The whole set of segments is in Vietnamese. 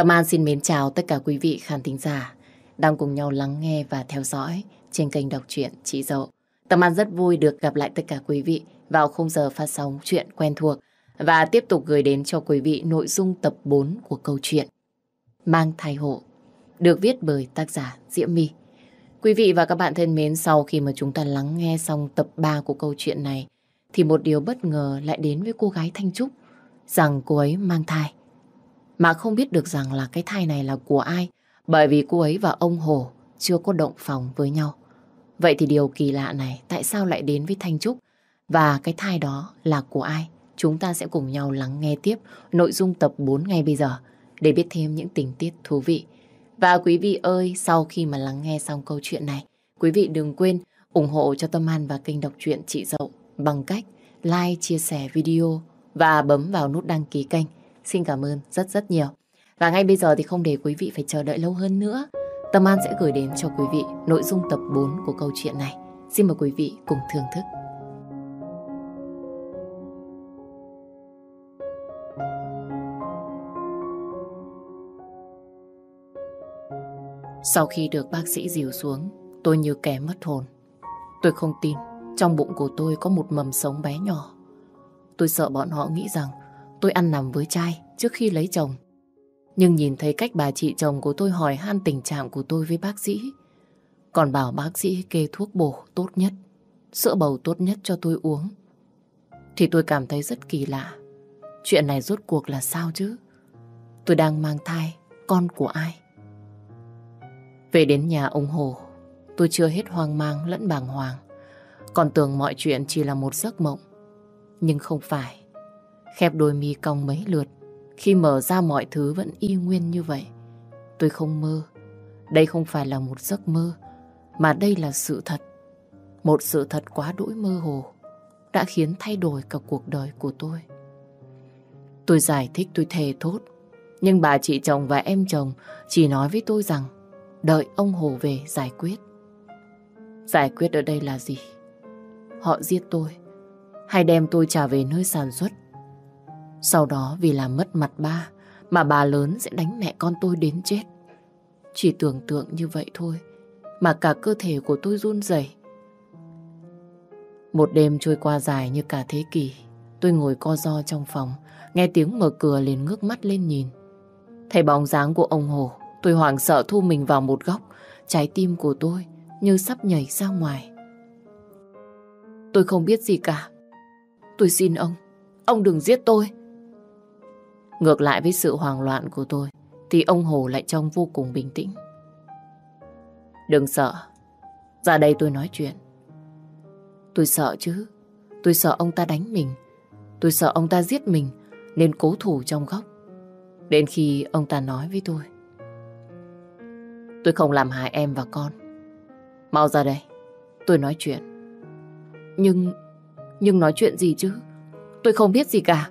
Tâm An xin mến chào tất cả quý vị khán thính giả đang cùng nhau lắng nghe và theo dõi trên kênh đọc truyện Chị Dậu. Tâm An rất vui được gặp lại tất cả quý vị vào khung giờ phát sóng chuyện quen thuộc và tiếp tục gửi đến cho quý vị nội dung tập 4 của câu chuyện Mang thai hộ được viết bởi tác giả Diễm My. Quý vị và các bạn thân mến, sau khi mà chúng ta lắng nghe xong tập 3 của câu chuyện này thì một điều bất ngờ lại đến với cô gái Thanh Trúc rằng cô ấy mang thai. Mà không biết được rằng là cái thai này là của ai bởi vì cô ấy và ông Hồ chưa có động phòng với nhau. Vậy thì điều kỳ lạ này tại sao lại đến với Thanh Trúc và cái thai đó là của ai? Chúng ta sẽ cùng nhau lắng nghe tiếp nội dung tập 4 ngay bây giờ để biết thêm những tình tiết thú vị. Và quý vị ơi, sau khi mà lắng nghe xong câu chuyện này, quý vị đừng quên ủng hộ cho Tâm An và kênh đọc truyện Chị Dậu bằng cách like, chia sẻ video và bấm vào nút đăng ký kênh. Xin cảm ơn rất rất nhiều. Và ngay bây giờ thì không để quý vị phải chờ đợi lâu hơn nữa. Tâm An sẽ gửi đến cho quý vị nội dung tập 4 của câu chuyện này. Xin mời quý vị cùng thưởng thức. Sau khi được bác sĩ dìu xuống, tôi như kẻ mất hồn. Tôi không tin, trong bụng của tôi có một mầm sống bé nhỏ. Tôi sợ bọn họ nghĩ rằng tôi ăn nằm với trai trước khi lấy chồng. Nhưng nhìn thấy cách bà chị chồng của tôi hỏi han tình trạng của tôi với bác sĩ, còn bảo bác sĩ kê thuốc bổ tốt nhất, sữa bầu tốt nhất cho tôi uống, thì tôi cảm thấy rất kỳ lạ. Chuyện này rốt cuộc là sao chứ? Tôi đang mang thai, con của ai? Về đến nhà ông Hồ, tôi chưa hết hoang mang lẫn bàng hoàng. Còn tưởng mọi chuyện chỉ là một giấc mộng. Nhưng không phải. Khép đôi mi cong mấy lượt, khi mở ra mọi thứ vẫn y nguyên như vậy. Tôi không mơ. Đây không phải là một giấc mơ, mà đây là sự thật. Một sự thật quá đỗi mơ hồ đã khiến thay đổi cả cuộc đời của tôi. Tôi giải thích tôi thề thốt, nhưng bà chị chồng và em chồng chỉ nói với tôi rằng đợi ông Hồ về giải quyết. Giải quyết ở đây là gì? Họ giết tôi, hay đem tôi trả về nơi sản xuất. Sau đó vì làm mất mặt ba, mà bà lớn sẽ đánh mẹ con tôi đến chết. Chỉ tưởng tượng như vậy thôi, mà cả cơ thể của tôi run rẩy. Một đêm trôi qua dài như cả thế kỷ, tôi ngồi co ro trong phòng, nghe tiếng mở cửa liền ngước mắt lên nhìn. Thấy bóng dáng của ông Hồ, tôi hoảng sợ thu mình vào một góc, trái tim của tôi như sắp nhảy ra ngoài. Tôi không biết gì cả. Tôi xin ông, ông đừng giết tôi. Ngược lại với sự hoang loạn của tôi, thì ông Hồ lại trông vô cùng bình tĩnh. Đừng sợ, ra đây tôi nói chuyện. Tôi sợ chứ, tôi sợ ông ta đánh mình, tôi sợ ông ta giết mình, nên cố thủ trong góc. Đến khi ông ta nói với tôi. Tôi không làm hại em và con. Mau ra đây, tôi nói chuyện. Nhưng, nhưng nói chuyện gì chứ? Tôi không biết gì cả.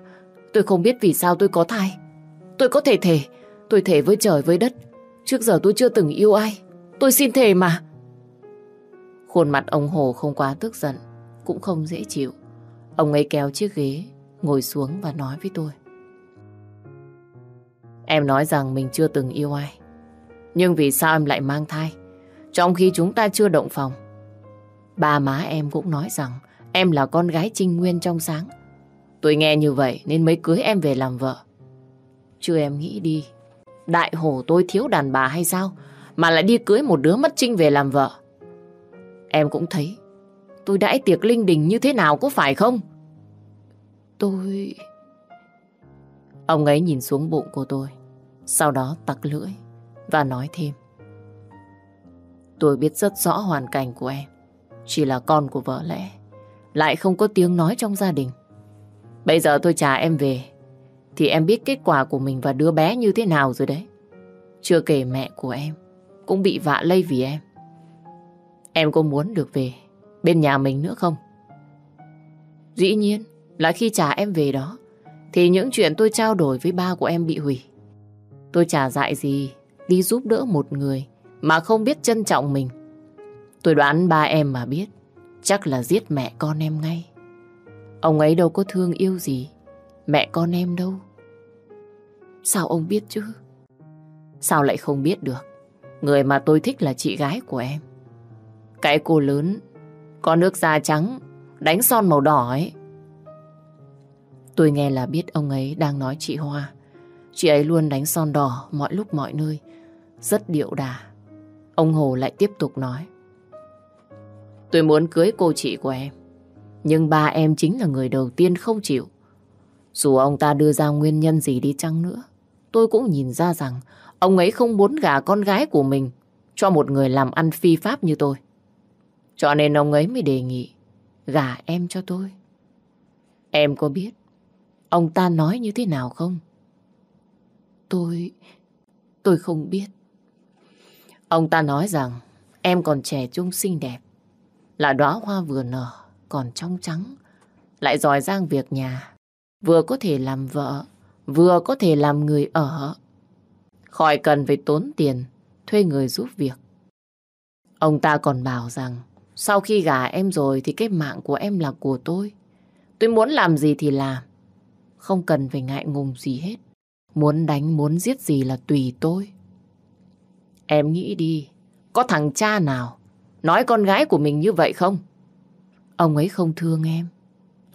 Tôi không biết vì sao tôi có thai. Tôi có thể thể, tôi thể với trời với đất. Trước giờ tôi chưa từng yêu ai. Tôi xin thề mà. Khuôn mặt ông Hồ không quá tức giận, cũng không dễ chịu. Ông ấy kéo chiếc ghế, ngồi xuống và nói với tôi. Em nói rằng mình chưa từng yêu ai. Nhưng vì sao em lại mang thai? Trong khi chúng ta chưa động phòng. Ba má em cũng nói rằng em là con gái trinh nguyên trong sáng. Tôi nghe như vậy nên mới cưới em về làm vợ. chưa em nghĩ đi, đại hổ tôi thiếu đàn bà hay sao? Mà lại đi cưới một đứa mất trinh về làm vợ. Em cũng thấy, tôi đãi tiệc linh đình như thế nào có phải không? Tôi... Ông ấy nhìn xuống bụng của tôi, sau đó tặc lưỡi và nói thêm. Tôi biết rất rõ hoàn cảnh của em, chỉ là con của vợ lẽ, lại không có tiếng nói trong gia đình. Bây giờ tôi trả em về, Thì em biết kết quả của mình và đứa bé như thế nào rồi đấy. Chưa kể mẹ của em Cũng bị vạ lây vì em. Em có muốn được về Bên nhà mình nữa không? Dĩ nhiên là khi trả em về đó, Thì những chuyện tôi trao đổi với ba của em bị hủy. Tôi trả dại gì Đi giúp đỡ một người Mà không biết trân trọng mình. Tôi đoán ba em mà biết, Chắc là giết mẹ con em ngay. Ông ấy đâu có thương yêu gì Mẹ con em đâu Sao ông biết chứ Sao lại không biết được? Người mà tôi thích là chị gái của em. Cái cô lớn, có nước da trắng, đánh son màu đỏ ấy. Tôi nghe là biết ông ấy đang nói chị Hoa. Chị ấy luôn đánh son đỏ mọi lúc mọi nơi. Rất điệu đà. Ông Hồ lại tiếp tục nói. Tôi muốn cưới cô chị của em. Nhưng ba em chính là người đầu tiên không chịu. Dù ông ta đưa ra nguyên nhân gì đi chăng nữa, tôi cũng nhìn ra rằng ông ấy không muốn gả con gái của mình cho một người làm ăn phi pháp như tôi. Cho nên ông ấy mới đề nghị gả em cho tôi. Em có biết ông ta nói như thế nào không? Tôi... tôi không biết. Ông ta nói rằng em còn trẻ trung xinh đẹp, là đóa hoa vừa nở, còn trong trắng, lại giỏi giang việc nhà, vừa có thể làm vợ, vừa có thể làm người ở. Khỏi cần phải tốn tiền, thuê người giúp việc. Ông ta còn bảo rằng sau khi gả em rồi thì cái mạng của em là của tôi. Tôi muốn làm gì thì làm. Không cần phải ngại ngùng gì hết. Muốn đánh, muốn giết gì là tùy tôi. Em nghĩ đi, có thằng cha nào nói con gái của mình như vậy không? Ông ấy không thương em.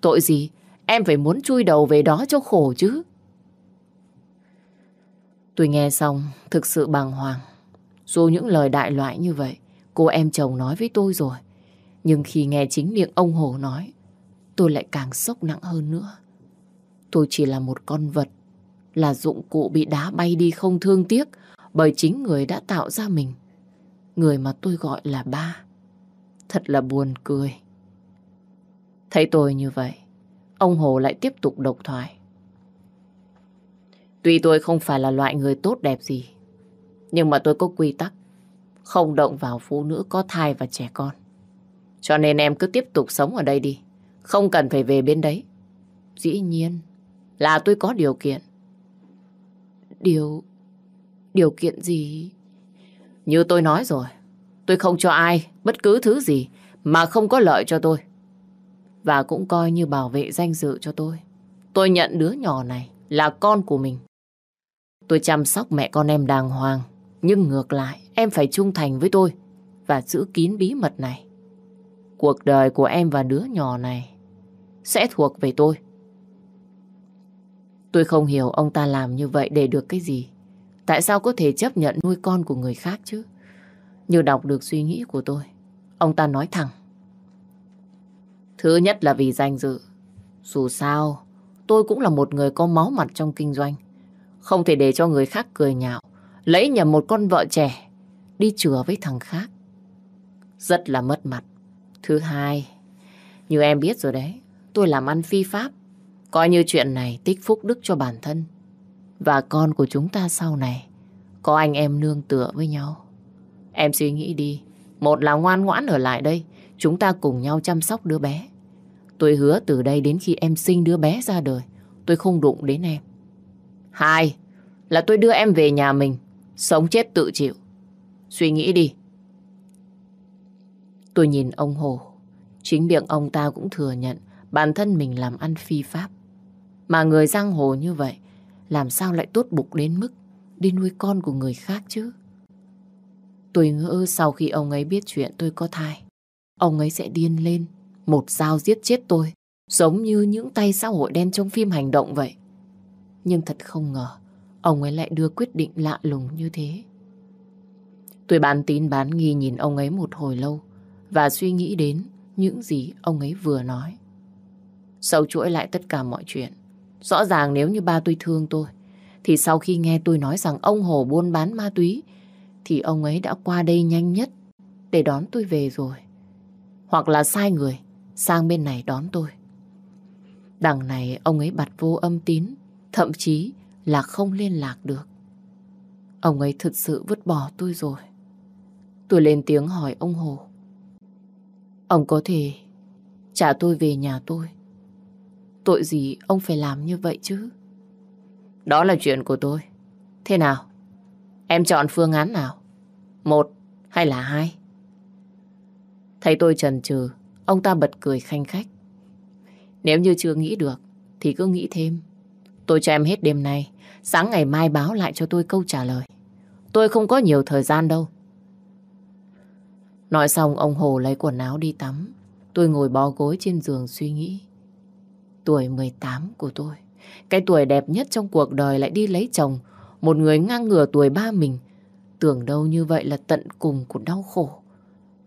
Tội gì, em phải muốn chui đầu về đó cho khổ chứ. Tôi nghe xong, thực sự bàng hoàng. Dù những lời đại loại như vậy, cô em chồng nói với tôi rồi. Nhưng khi nghe chính miệng ông Hồ nói, tôi lại càng sốc nặng hơn nữa. Tôi chỉ là một con vật, là dụng cụ bị đá bay đi không thương tiếc bởi chính người đã tạo ra mình. Người mà tôi gọi là ba. Thật là buồn cười. Thấy tôi như vậy, ông Hồ lại tiếp tục độc thoại. Tuy tôi không phải là loại người tốt đẹp gì, nhưng mà tôi có quy tắc, không động vào phụ nữ có thai và trẻ con. Cho nên em cứ tiếp tục sống ở đây đi, không cần phải về bên đấy. Dĩ nhiên là tôi có điều kiện. Điều... điều kiện gì? Như tôi nói rồi, tôi không cho ai bất cứ thứ gì mà không có lợi cho tôi. Và cũng coi như bảo vệ danh dự cho tôi. Tôi nhận đứa nhỏ này là con của mình. Tôi chăm sóc mẹ con em đàng hoàng. Nhưng ngược lại, em phải trung thành với tôi và giữ kín bí mật này. Cuộc đời của em và đứa nhỏ này sẽ thuộc về tôi. Tôi không hiểu ông ta làm như vậy để được cái gì. Tại sao có thể chấp nhận nuôi con của người khác chứ? Như đọc được suy nghĩ của tôi, ông ta nói thẳng. Thứ nhất là vì danh dự. Dù sao, tôi cũng là một người có máu mặt trong kinh doanh. Không thể để cho người khác cười nhạo, lấy nhầm một con vợ trẻ, đi chừa với thằng khác. Rất là mất mặt. Thứ hai, như em biết rồi đấy, tôi làm ăn phi pháp. Coi như chuyện này tích phúc đức cho bản thân. Và con của chúng ta sau này, có anh em nương tựa với nhau. Em suy nghĩ đi, một là ngoan ngoãn ở lại đây, chúng ta cùng nhau chăm sóc đứa bé. Tôi hứa từ đây đến khi em sinh đứa bé ra đời, tôi không đụng đến em. Hai, là tôi đưa em về nhà mình, sống chết tự chịu. Suy nghĩ đi. Tôi nhìn ông Hồ, chính miệng ông ta cũng thừa nhận bản thân mình làm ăn phi pháp. Mà người giang hồ như vậy, làm sao lại tốt bụng đến mức đi nuôi con của người khác chứ? Tôi ngỡ sau khi ông ấy biết chuyện tôi có thai, ông ấy sẽ điên lên, một dao giết chết tôi, giống như những tay xã hội đen trong phim hành động vậy. Nhưng thật không ngờ, ông ấy lại đưa quyết định lạ lùng như thế. Tôi bán tín bán nghi nhìn ông ấy một hồi lâu và suy nghĩ đến những gì ông ấy vừa nói. Sâu chuỗi lại tất cả mọi chuyện. Rõ ràng nếu như ba tôi thương tôi, thì sau khi nghe tôi nói rằng ông Hồ buôn bán ma túy, thì ông ấy đã qua đây nhanh nhất để đón tôi về rồi. Hoặc là sai người, sang bên này đón tôi. Đằng này ông ấy bật vô âm tín, thậm chí là không liên lạc được. Ông ấy thực sự vứt bỏ tôi rồi. Tôi lên tiếng hỏi ông Hồ. Ông có thể trả tôi về nhà tôi. Tội gì ông phải làm như vậy chứ? Đó là chuyện của tôi. Thế nào? Em chọn phương án nào? Một hay là hai? Thấy tôi chần chừ, ông ta bật cười khanh khách. Nếu như chưa nghĩ được, thì cứ nghĩ thêm. Tôi cho em hết đêm nay, sáng ngày mai báo lại cho tôi câu trả lời. tôi không có nhiều thời gian đâu. Nói xong ông Hồ lấy quần áo đi tắm. Tôi ngồi bó gối trên giường suy nghĩ. Tuổi 18 của tôi, cái tuổi đẹp nhất trong cuộc đời lại đi lấy chồng, một người ngang ngửa tuổi ba mình. Tưởng đâu như vậy là tận cùng của đau khổ.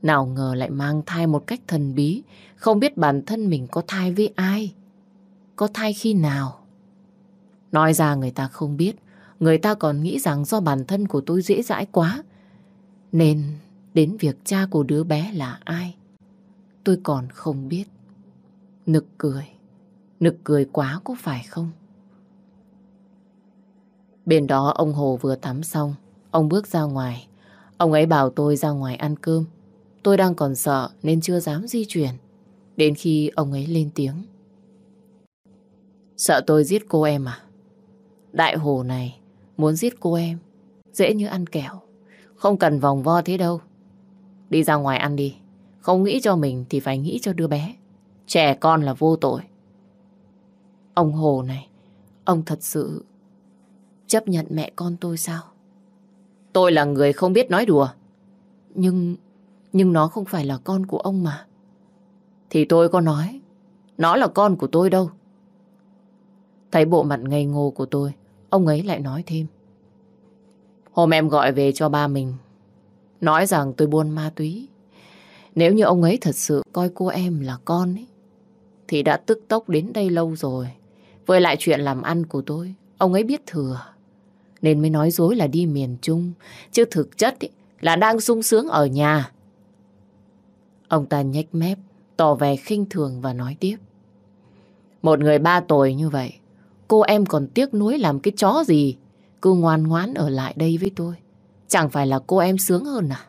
Nào ngờ lại mang thai một cách thần bí, không biết bản thân mình có thai với ai, có thai khi nào. Nói ra người ta không biết, người ta còn nghĩ rằng do bản thân của tôi dễ dãi quá, nên đến việc cha của đứa bé là ai, tôi còn không biết. Nực cười, nực cười quá có phải không? Bên đó ông Hồ vừa tắm xong, ông bước ra ngoài. Ông ấy bảo tôi ra ngoài ăn cơm. Tôi đang còn sợ nên chưa dám di chuyển. Đến khi ông ấy lên tiếng. Sợ tôi giết cô em à? Đại hồ này muốn giết cô em dễ như ăn kẹo. Không cần vòng vo thế đâu. Đi ra ngoài ăn đi. Không nghĩ cho mình thì phải nghĩ cho đứa bé. Trẻ con là vô tội. Ông Hồ này, ông thật sự chấp nhận mẹ con tôi sao? Tôi là người không biết nói đùa. Nhưng, nhưng nó không phải là con của ông mà. Thì tôi có nói, nó là con của tôi đâu. Thấy bộ mặt ngây ngô của tôi, ông ấy lại nói thêm. Hôm em gọi về cho ba mình, nói rằng tôi buôn ma túy. Nếu như ông ấy thật sự coi cô em là con ấy, thì đã tức tốc đến đây lâu rồi. Với lại chuyện làm ăn của tôi, ông ấy biết thừa. Nên mới nói dối là đi miền Trung, chứ thực chất ấy, là đang sung sướng ở nhà. Ông ta nhếch mép, tỏ vẻ khinh thường và nói tiếp. Một người ba tuổi như vậy, cô em còn tiếc nuối làm cái chó gì, cứ ngoan ngoãn ở lại đây với tôi. Chẳng phải là cô em sướng hơn à?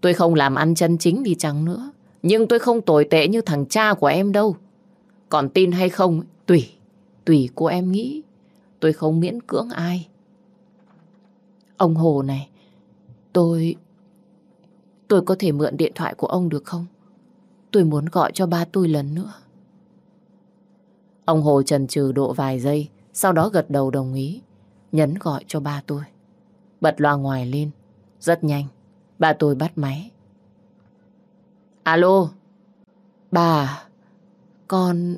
Tôi không làm ăn chân chính đi chăng nữa, nhưng tôi không tồi tệ như thằng cha của em đâu. Còn tin hay không, tùy, tùy cô em nghĩ. Tôi không miễn cưỡng ai. Ông Hồ này, tôi... Tôi có thể mượn điện thoại của ông được không? Tôi muốn gọi cho ba tôi lần nữa. Ông Hồ trần trừ độ vài giây, sau đó gật đầu đồng ý, nhấn gọi cho ba tôi. Bật loa ngoài lên, rất nhanh, ba tôi bắt máy. Alo, bà, con,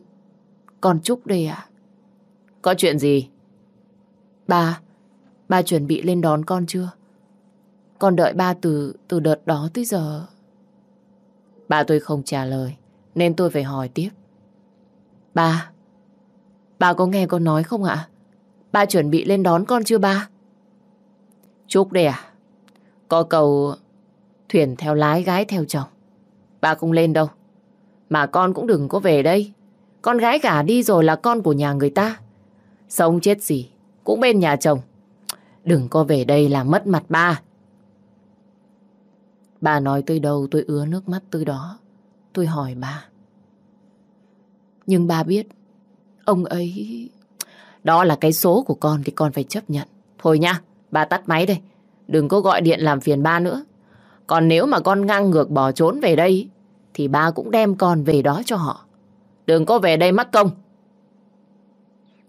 con Trúc đây ạ. Có chuyện gì? Ba, ba chuẩn bị lên đón con chưa? Con đợi ba từ từ đợt đó tới giờ. Ba tôi không trả lời, nên tôi phải hỏi tiếp. Ba, ba có nghe con nói không ạ? Ba chuẩn bị lên đón con chưa ba? chúc đây à? Có cầu thuyền theo lái gái theo chồng. Ba không lên đâu. Mà con cũng đừng có về đây. Con gái gả đi rồi là con của nhà người ta. Sống chết gì cũng bên nhà chồng. Đừng có về đây làm mất mặt ba. Bà nói tới đâu tôi ứa nước mắt tới đó. Tôi hỏi bà. Nhưng bà biết, ông ấy... Đó là cái số của con thì con phải chấp nhận. Thôi nha, bà tắt máy đây. Đừng có gọi điện làm phiền ba nữa. Còn nếu mà con ngang ngược bỏ trốn về đây, thì ba cũng đem con về đó cho họ. Đừng có về đây mắc công.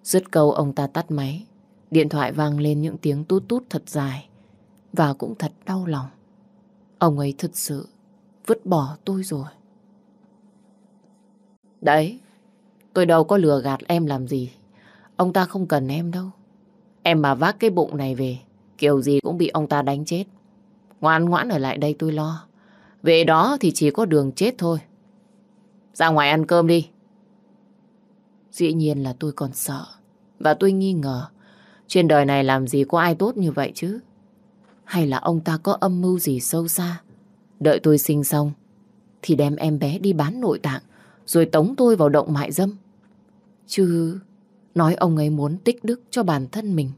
Dứt câu ông ta tắt máy. Điện thoại vang lên những tiếng tút tút thật dài. Và cũng thật đau lòng. Ông ấy thật sự vứt bỏ tôi rồi. Đấy, tôi đâu có lừa gạt em làm gì. Ông ta không cần em đâu. Em mà vác cái bụng này về, kiểu gì cũng bị ông ta đánh chết. Ngoan ngoãn ở lại đây tôi lo. Về đó thì chỉ có đường chết thôi. Ra ngoài ăn cơm đi. Dĩ nhiên là tôi còn sợ. Và tôi nghi ngờ. Trên đời này làm gì có ai tốt như vậy chứ. Hay là ông ta có âm mưu gì sâu xa? Đợi tôi sinh xong, Thì đem em bé đi bán nội tạng, Rồi tống tôi vào động mại dâm. Chứ Nói ông ấy muốn tích đức cho bản thân mình,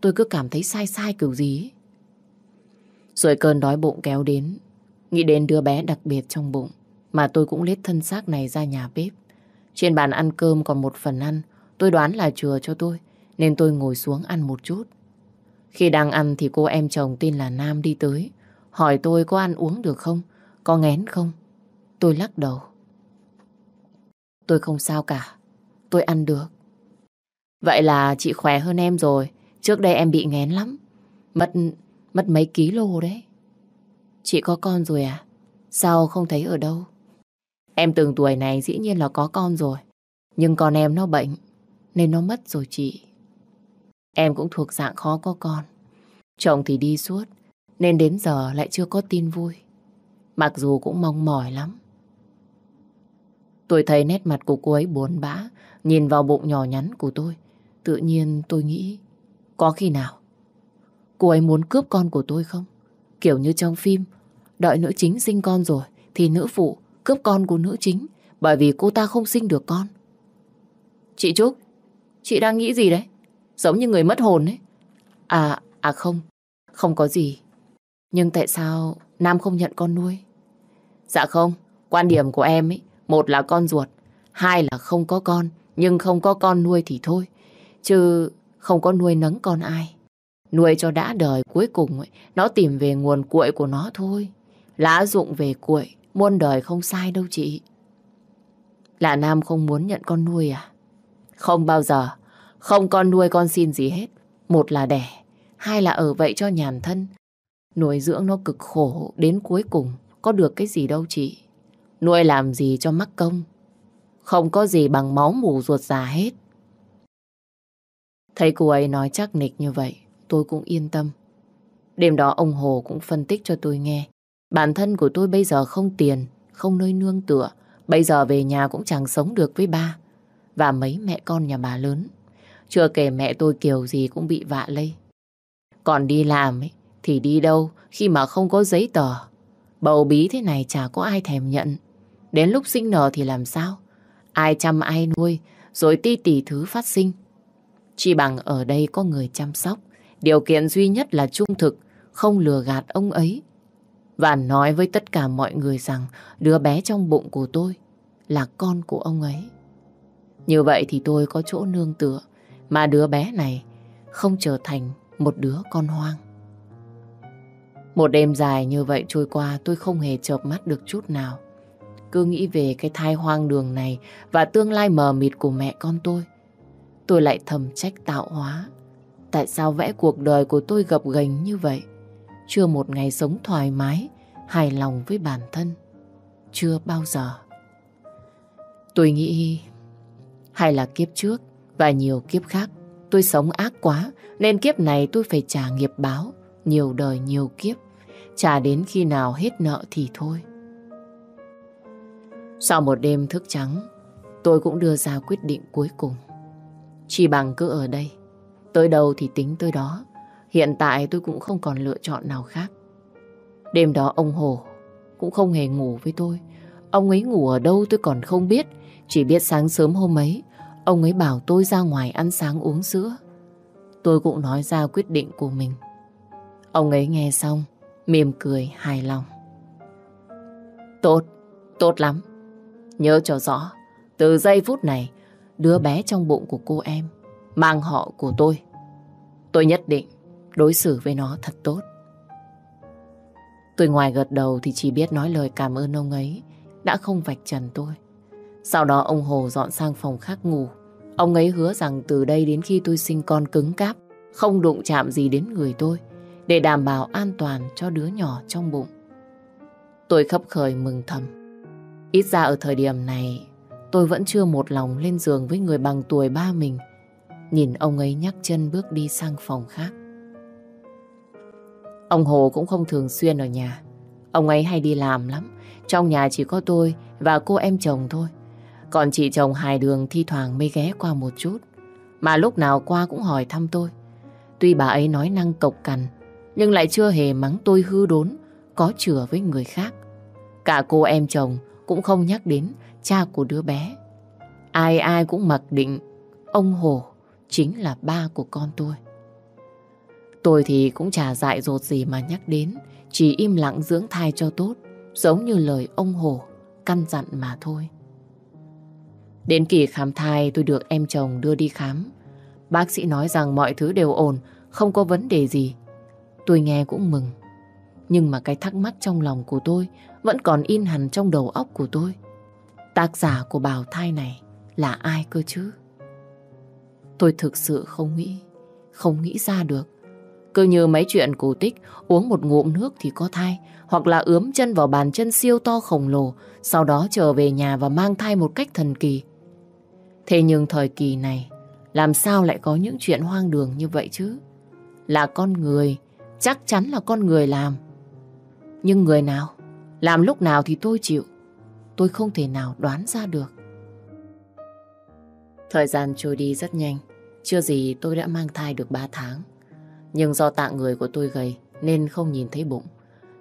Tôi cứ cảm thấy sai sai kiểu gì Rồi cơn đói bụng kéo đến, Nghĩ đến đứa bé đặc biệt trong bụng, Mà tôi cũng lết thân xác này ra nhà bếp. Trên bàn ăn cơm còn một phần ăn, Tôi đoán là chừa cho tôi, Nên tôi ngồi xuống ăn một chút khi đang ăn thì cô em chồng tin là Nam đi tới. Hỏi tôi có ăn uống được không? Có ngén không? Tôi lắc đầu. Tôi không sao cả. Tôi ăn được. Vậy là chị khỏe hơn em rồi. Trước đây em bị ngén lắm. Mất mất mấy ký lô đấy. Chị có con rồi à? Sao không thấy ở đâu? Em từng tuổi này dĩ nhiên là có con rồi. Nhưng con em nó bệnh, nên nó mất rồi chị. Em cũng thuộc dạng khó có con. Chồng thì đi suốt, nên đến giờ lại chưa có tin vui. Mặc dù cũng mong mỏi lắm. Tôi thấy nét mặt của cô ấy buồn bã, nhìn vào bụng nhỏ nhắn của tôi. Tự nhiên tôi nghĩ, có khi nào cô ấy muốn cướp con của tôi không? Kiểu như trong phim, đợi nữ chính sinh con rồi, thì nữ phụ cướp con của nữ chính, bởi vì cô ta không sinh được con. Chị Trúc, chị đang nghĩ gì đấy? Giống như người mất hồn ấy. À, à không, không có gì. Nhưng tại sao Nam không nhận con nuôi? Dạ không, quan điểm của em ấy, một là con ruột, hai là không có con, nhưng không có con nuôi thì thôi. Chứ không có nuôi nấng con ai. Nuôi cho đã đời cuối cùng ấy, nó tìm về nguồn cuội của nó thôi. Lá dụng về cuội, muôn đời không sai đâu chị. Là Nam không muốn nhận con nuôi à? Không bao giờ. Không con nuôi con xin gì hết. Một là đẻ, hai là ở vậy cho nhàn thân. Nuôi dưỡng nó cực khổ, đến cuối cùng có được cái gì đâu chị. Nuôi làm gì cho mắc công. Không có gì bằng máu mù ruột già hết. Thấy cô ấy nói chắc nịch như vậy, tôi cũng yên tâm. Đêm đó ông Hồ cũng phân tích cho tôi nghe. Bản thân của tôi bây giờ không tiền, không nơi nương tựa. Bây giờ về nhà cũng chẳng sống được với ba và mấy mẹ con nhà bà lớn. Chưa kể mẹ tôi kiểu gì cũng bị vạ lây. Còn đi làm ấy, thì đi đâu khi mà không có giấy tờ. Bầu bí thế này chả có ai thèm nhận. Đến lúc sinh nở thì làm sao? Ai chăm ai nuôi, rồi ti tỉ thứ phát sinh. Chỉ bằng ở đây có người chăm sóc. Điều kiện duy nhất là trung thực, không lừa gạt ông ấy. Và nói với tất cả mọi người rằng đứa bé trong bụng của tôi là con của ông ấy. Như vậy thì tôi có chỗ nương tựa, mà đứa bé này không trở thành một đứa con hoang. Một đêm dài như vậy trôi qua tôi không hề chợp mắt được chút nào. Cứ nghĩ về cái thai hoang đường này và tương lai mờ mịt của mẹ con tôi. Tôi lại thầm trách tạo hóa. Tại sao vẽ cuộc đời của tôi gập ghềnh như vậy? Chưa một ngày sống thoải mái, hài lòng với bản thân. Chưa bao giờ. Tôi nghĩ hay là kiếp trước và nhiều kiếp khác tôi sống ác quá nên kiếp này tôi phải trả nghiệp báo nhiều đời nhiều kiếp trả đến khi nào hết nợ thì thôi. Sau một đêm thức trắng tôi cũng đưa ra quyết định cuối cùng. Chỉ bằng cứ ở đây tới đâu thì tính tới đó hiện tại tôi cũng không còn lựa chọn nào khác. Đêm đó ông Hồ cũng không hề ngủ với tôi Ông ấy ngủ ở đâu tôi còn không biết chỉ biết sáng sớm hôm ấy, ông ấy bảo tôi ra ngoài ăn sáng uống sữa. Tôi cũng nói ra quyết định của mình. Ông ấy nghe xong, mỉm cười hài lòng. Tốt, tốt lắm. Nhớ cho rõ, từ giây phút này, đứa bé trong bụng của cô em mang họ của tôi. Tôi nhất định đối xử với nó thật tốt. Tôi ngoài gật đầu thì chỉ biết nói lời cảm ơn ông ấy đã không vạch trần tôi. Sau đó ông Hồ dọn sang phòng khác ngủ. Ông ấy hứa rằng từ đây đến khi tôi sinh con cứng cáp, không đụng chạm gì đến người tôi, để đảm bảo an toàn cho đứa nhỏ trong bụng. Tôi khấp khởi mừng thầm. Ít ra ở thời điểm này, tôi vẫn chưa một lòng lên giường với người bằng tuổi ba mình. Nhìn ông ấy nhắc chân bước đi sang phòng khác. Ông Hồ cũng không thường xuyên ở nhà. Ông ấy hay đi làm lắm. Trong nhà chỉ có tôi và cô em chồng thôi. Còn chị chồng hài đường thi thoảng mới ghé qua một chút. Mà lúc nào qua cũng hỏi thăm tôi. Tuy bà ấy nói năng cộc cằn, nhưng lại chưa hề mắng tôi hư đốn, có chừa với người khác. Cả cô em chồng cũng không nhắc đến cha của đứa bé. Ai ai cũng mặc định ông Hồ chính là ba của con tôi. Tôi thì cũng chả dại dột gì mà nhắc đến, chỉ im lặng dưỡng thai cho tốt, giống như lời ông Hồ căn dặn mà thôi. Đến kỳ khám thai tôi được em chồng đưa đi khám. Bác sĩ nói rằng mọi thứ đều ổn, không có vấn đề gì. Tôi nghe cũng mừng. Nhưng mà cái thắc mắc trong lòng của tôi vẫn còn in hẳn trong đầu óc của tôi. Tác giả của bào thai này là ai cơ chứ? Tôi thực sự không nghĩ, không nghĩ ra được. Cứ như mấy chuyện cổ tích, uống một ngụm nước thì có thai, hoặc là ướm chân vào bàn chân siêu to khổng lồ, sau đó trở về nhà và mang thai một cách thần kỳ. Thế nhưng thời kỳ này, làm sao lại có những chuyện hoang đường như vậy chứ? Là con người, chắc chắn là con người làm. Nhưng người nào, làm lúc nào thì tôi chịu. Tôi không thể nào đoán ra được. Thời gian trôi đi rất nhanh. Chưa gì tôi đã mang thai được 3 tháng. Nhưng do tạng người của tôi gầy nên không nhìn thấy bụng.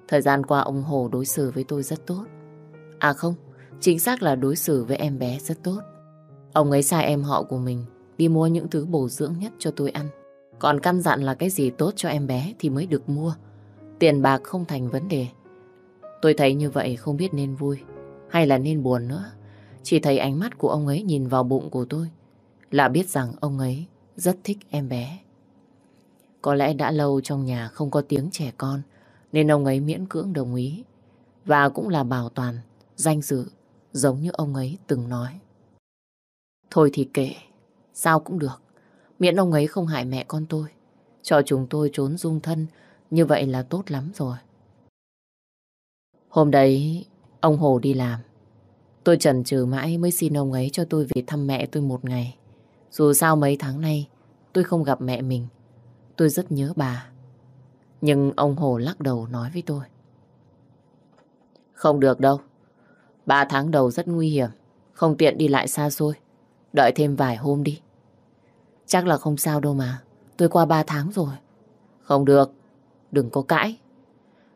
Thời gian qua ông Hồ đối xử với tôi rất tốt. À không, chính xác là đối xử với em bé rất tốt. Ông ấy sai em họ của mình, đi mua những thứ bổ dưỡng nhất cho tôi ăn. Còn căn dặn là cái gì tốt cho em bé thì mới được mua. Tiền bạc không thành vấn đề. Tôi thấy như vậy không biết nên vui, hay là nên buồn nữa. Chỉ thấy ánh mắt của ông ấy nhìn vào bụng của tôi, là biết rằng ông ấy rất thích em bé. Có lẽ đã lâu trong nhà không có tiếng trẻ con, nên ông ấy miễn cưỡng đồng ý và cũng là bảo toàn, danh dự, giống như ông ấy từng nói. Thôi thì kể, sao cũng được. Miễn ông ấy không hại mẹ con tôi. Cho chúng tôi trốn dung thân, như vậy là tốt lắm rồi. Hôm đấy, ông Hồ đi làm. Tôi chần chừ mãi mới xin ông ấy cho tôi về thăm mẹ tôi một ngày. Dù sao mấy tháng nay, tôi không gặp mẹ mình. Tôi rất nhớ bà. Nhưng ông Hồ lắc đầu nói với tôi. Không được đâu. Ba tháng đầu rất nguy hiểm. Không tiện đi lại xa xôi. Đợi thêm vài hôm đi. Chắc là không sao đâu mà. Tôi qua ba tháng rồi. Không được. Đừng có cãi.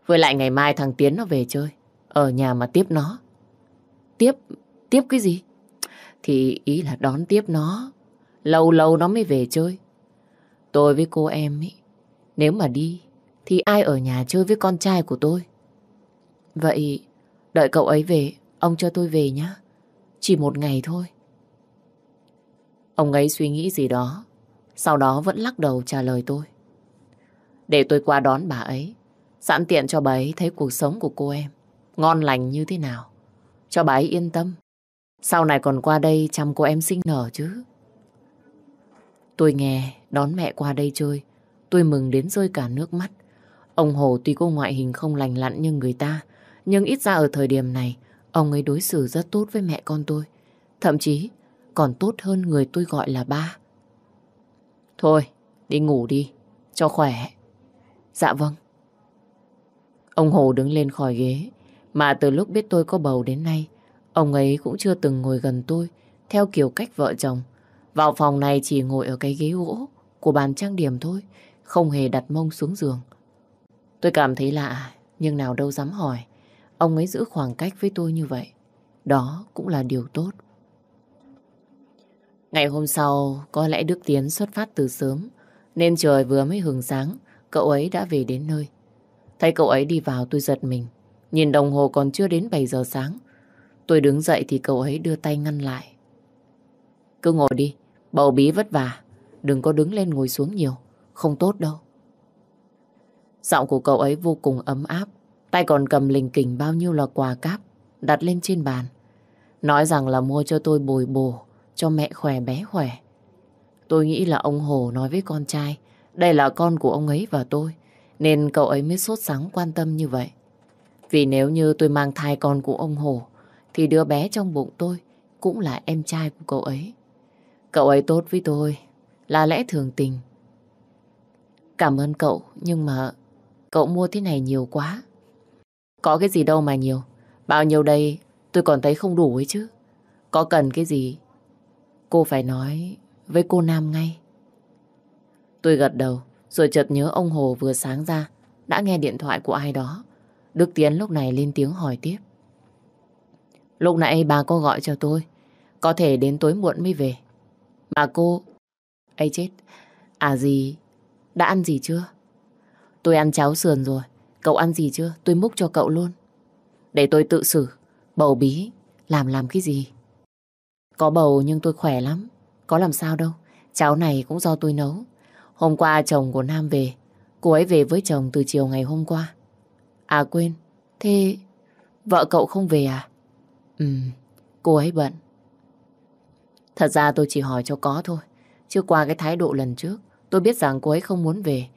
Với lại ngày mai thằng Tiến nó về chơi. Ở nhà mà tiếp nó. Tiếp? Tiếp cái gì? Thì ý là đón tiếp nó. Lâu lâu nó mới về chơi. Tôi với cô em ấy. Nếu mà đi thì ai ở nhà chơi với con trai của tôi? Vậy đợi cậu ấy về, ông cho tôi về nhá, Chỉ một ngày thôi. Ông ấy suy nghĩ gì đó, sau đó vẫn lắc đầu trả lời tôi. Để tôi qua đón bà ấy, sẵn tiện cho bà ấy thấy cuộc sống của cô em ngon lành như thế nào. Cho bà ấy yên tâm. Sau này còn qua đây chăm cô em sinh nở chứ. Tôi nghe đón mẹ qua đây chơi, tôi mừng đến rơi cả nước mắt. Ông Hồ tuy có ngoại hình không lành lặn như người ta, nhưng ít ra ở thời điểm này, ông ấy đối xử rất tốt với mẹ con tôi. Thậm chí còn tốt hơn người tôi gọi là ba. Thôi, đi ngủ đi, cho khỏe. Dạ vâng. Ông Hồ đứng lên khỏi ghế, mà từ lúc biết tôi có bầu đến nay, ông ấy cũng chưa từng ngồi gần tôi, theo kiểu cách vợ chồng. Vào phòng này chỉ ngồi ở cái ghế gỗ của bàn trang điểm thôi, không hề đặt mông xuống giường. Tôi cảm thấy lạ, nhưng nào đâu dám hỏi. Ông ấy giữ khoảng cách với tôi như vậy. Đó cũng là điều tốt. Ngày hôm sau, có lẽ Đức Tiến xuất phát từ sớm, nên trời vừa mới hừng sáng, cậu ấy đã về đến nơi. Thấy cậu ấy đi vào tôi giật mình. Nhìn đồng hồ còn chưa đến 7 giờ sáng. Tôi đứng dậy thì cậu ấy đưa tay ngăn lại. Cứ ngồi đi, bầu bí vất vả. Đừng có đứng lên ngồi xuống nhiều, không tốt đâu. Giọng của cậu ấy vô cùng ấm áp, tay còn cầm lình kỉnh bao nhiêu là quà cáp, đặt lên trên bàn. Nói rằng là mua cho tôi bồi bổ, cho mẹ khỏe bé khỏe. Tôi nghĩ là ông Hồ nói với con trai, đây là con của ông ấy và tôi, nên cậu ấy mới sốt sắng quan tâm như vậy. Vì nếu như tôi mang thai con của ông Hồ, thì đứa bé trong bụng tôi cũng là em trai của cậu ấy. Cậu ấy tốt với tôi, là lẽ thường tình. Cảm ơn cậu, nhưng mà cậu mua thế này nhiều quá. Có cái gì đâu mà nhiều. Bao nhiêu đây tôi còn thấy không đủ ấy chứ. Có cần cái gì, cô phải nói với cô Nam ngay. Tôi gật đầu, rồi chợt nhớ ông Hồ vừa sáng ra, đã nghe điện thoại của ai đó. Đức Tiến lúc này lên tiếng hỏi tiếp. Lúc nãy bà có gọi cho tôi, có thể đến tối muộn mới về. Bà cô... ấy chết, à gì, đã ăn gì chưa? Tôi ăn cháo sườn rồi, cậu ăn gì chưa? Tôi múc cho cậu luôn. Để tôi tự xử, bầu bí, làm làm cái gì? Có bầu nhưng tôi khỏe lắm, có làm sao đâu. Cháo này cũng do tôi nấu. Hôm qua chồng của Nam về, cô ấy về với chồng từ chiều ngày hôm qua. À quên, thế vợ cậu không về à? Ừ, cô ấy bận. Thật ra tôi chỉ hỏi cho có thôi. Chứ qua cái thái độ lần trước, tôi biết rằng cô ấy không muốn về.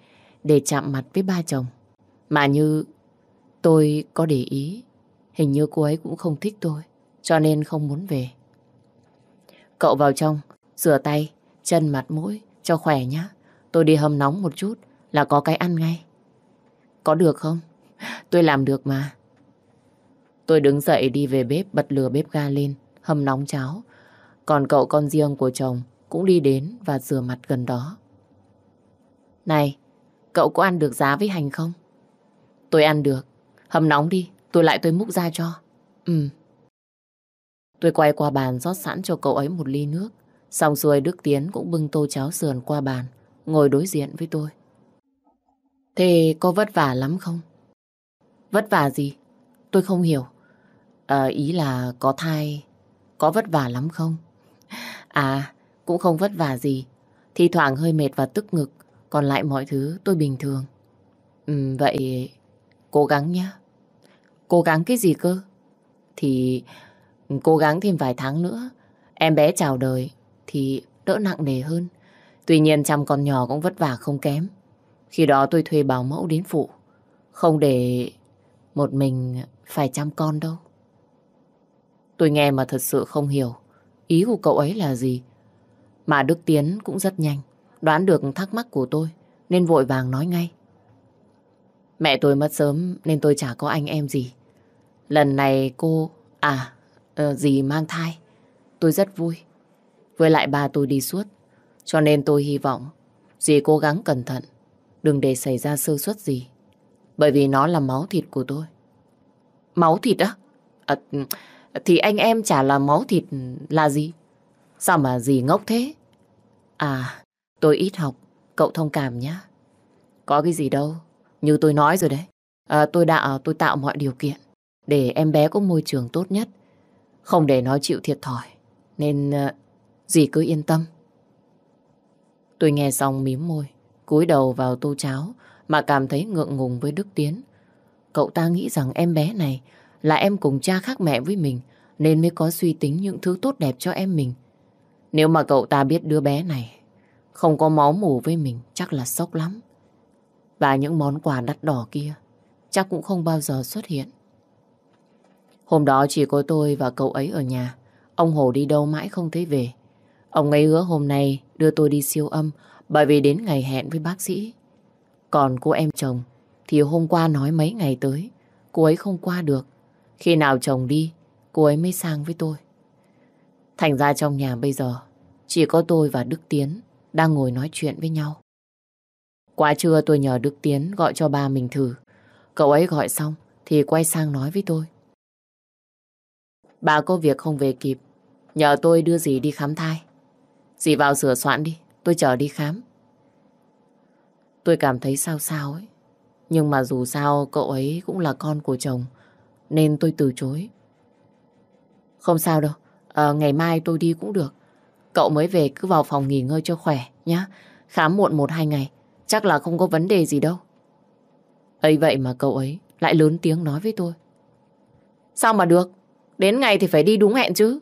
để chạm mặt với ba chồng. Mà như tôi có để ý, hình như cô ấy cũng không thích tôi, cho nên không muốn về. Cậu vào trong, rửa tay, chân mặt mũi cho khỏe nhá. Tôi đi hâm nóng một chút là có cái ăn ngay. Có được không? Tôi làm được mà. Tôi đứng dậy đi về bếp bật lửa bếp ga lên, hâm nóng cháo. Còn cậu con riêng của chồng cũng đi đến và rửa mặt gần đó. Này, cậu có ăn được giá với hành không? Tôi ăn được. Hầm nóng đi, tôi lại tôi múc ra cho. ừm Tôi quay qua bàn rót sẵn cho cậu ấy một ly nước. Xong xuôi Đức Tiến cũng bưng tô cháo sườn qua bàn, ngồi đối diện với tôi. Thế có vất vả lắm không? Vất vả gì? Tôi không hiểu. À, ý là có thai, có vất vả lắm không? À, cũng không vất vả gì. Thì thoảng hơi mệt và tức ngực, còn lại mọi thứ tôi bình thường. Ừ, vậy cố gắng nhé. Cố gắng cái gì cơ? Thì cố gắng thêm vài tháng nữa. Em bé chào đời thì đỡ nặng nề hơn. Tuy nhiên chăm con nhỏ cũng vất vả không kém. Khi đó tôi thuê bảo mẫu đến phụ. Không để một mình phải chăm con đâu. Tôi nghe mà thật sự không hiểu ý của cậu ấy là gì. Mà Đức Tiến cũng rất nhanh, đoán được thắc mắc của tôi, nên vội vàng nói ngay. Mẹ tôi mất sớm nên tôi chả có anh em gì. Lần này cô, à, Ờ, uh, dì mang thai, tôi rất vui. Với lại ba tôi đi suốt, cho nên tôi hy vọng dì cố gắng cẩn thận, đừng để xảy ra sơ suất gì. Bởi vì nó là máu thịt của tôi. Máu thịt á? À, thì anh em chả là máu thịt là gì? Sao mà dì ngốc thế? À, tôi ít học, cậu thông cảm nhé. Có cái gì đâu, như tôi nói rồi đấy. À, tôi đã tôi tạo mọi điều kiện để em bé có môi trường tốt nhất. Không để nó chịu thiệt thòi. Nên uh, dì cứ yên tâm. Tôi nghe xong mím môi, cúi đầu vào tô cháo mà cảm thấy ngượng ngùng với Đức Tiến. Cậu ta nghĩ rằng em bé này là em cùng cha khác mẹ với mình nên mới có suy tính những thứ tốt đẹp cho em mình. Nếu mà cậu ta biết đứa bé này không có máu mủ với mình chắc là sốc lắm. Và những món quà đắt đỏ kia chắc cũng không bao giờ xuất hiện. Hôm đó chỉ có tôi và cậu ấy ở nhà. Ông Hồ đi đâu mãi không thấy về. Ông ấy hứa hôm nay đưa tôi đi siêu âm, bởi vì đến ngày hẹn với bác sĩ. Còn cô em chồng, thì hôm qua nói mấy ngày tới, cô ấy không qua được. Khi nào chồng đi, cô ấy mới sang với tôi. Thành ra trong nhà bây giờ, chỉ có tôi và Đức Tiến đang ngồi nói chuyện với nhau. Quá trưa tôi nhờ Đức Tiến gọi cho ba mình thử. Cậu ấy gọi xong thì quay sang nói với tôi. Bà có việc không về kịp, nhờ tôi đưa dì đi khám thai. Dì vào sửa soạn đi, tôi chờ đi khám. Tôi cảm thấy sao sao ấy. Nhưng mà dù sao cậu ấy cũng là con của chồng, nên tôi từ chối. Không sao đâu, à, ngày mai tôi đi cũng được. Cậu mới về cứ vào phòng nghỉ ngơi cho khỏe nhá. Khám muộn một hai ngày, chắc là không có vấn đề gì đâu. ấy vậy mà cậu ấy lại lớn tiếng nói với tôi. Sao mà được? Đến ngày thì phải đi đúng hẹn chứ.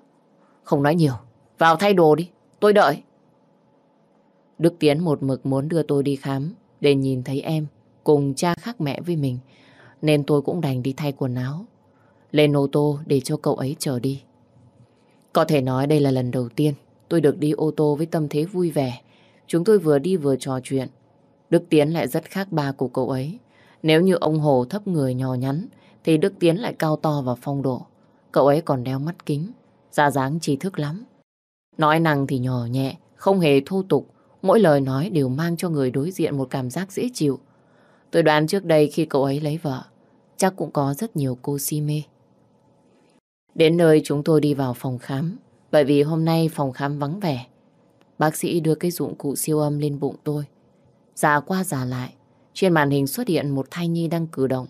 Không nói nhiều, vào thay đồ đi, tôi đợi. Đức Tiến một mực muốn đưa tôi đi khám để nhìn thấy em cùng cha khác mẹ với mình. Nên tôi cũng đành đi thay quần áo. Lên ô tô để cho cậu ấy chờ đi. Có thể nói đây là lần đầu tiên tôi được đi ô tô với tâm thế vui vẻ. Chúng tôi vừa đi vừa trò chuyện. Đức Tiến lại rất khác ba của cậu ấy. Nếu như ông Hồ thấp người nhỏ nhắn, thì Đức Tiến lại cao to và phong độ. Cậu ấy còn đeo mắt kính, da dáng trí thức lắm. Nói năng thì nhỏ nhẹ, không hề thô tục. Mỗi lời nói đều mang cho người đối diện một cảm giác dễ chịu. Tôi đoán trước đây khi cậu ấy lấy vợ, chắc cũng có rất nhiều cô si mê. Đến nơi chúng tôi đi vào phòng khám, bởi vì hôm nay phòng khám vắng vẻ. Bác sĩ đưa cái dụng cụ siêu âm lên bụng tôi. Giả qua giả lại, trên màn hình xuất hiện một thai nhi đang cử động.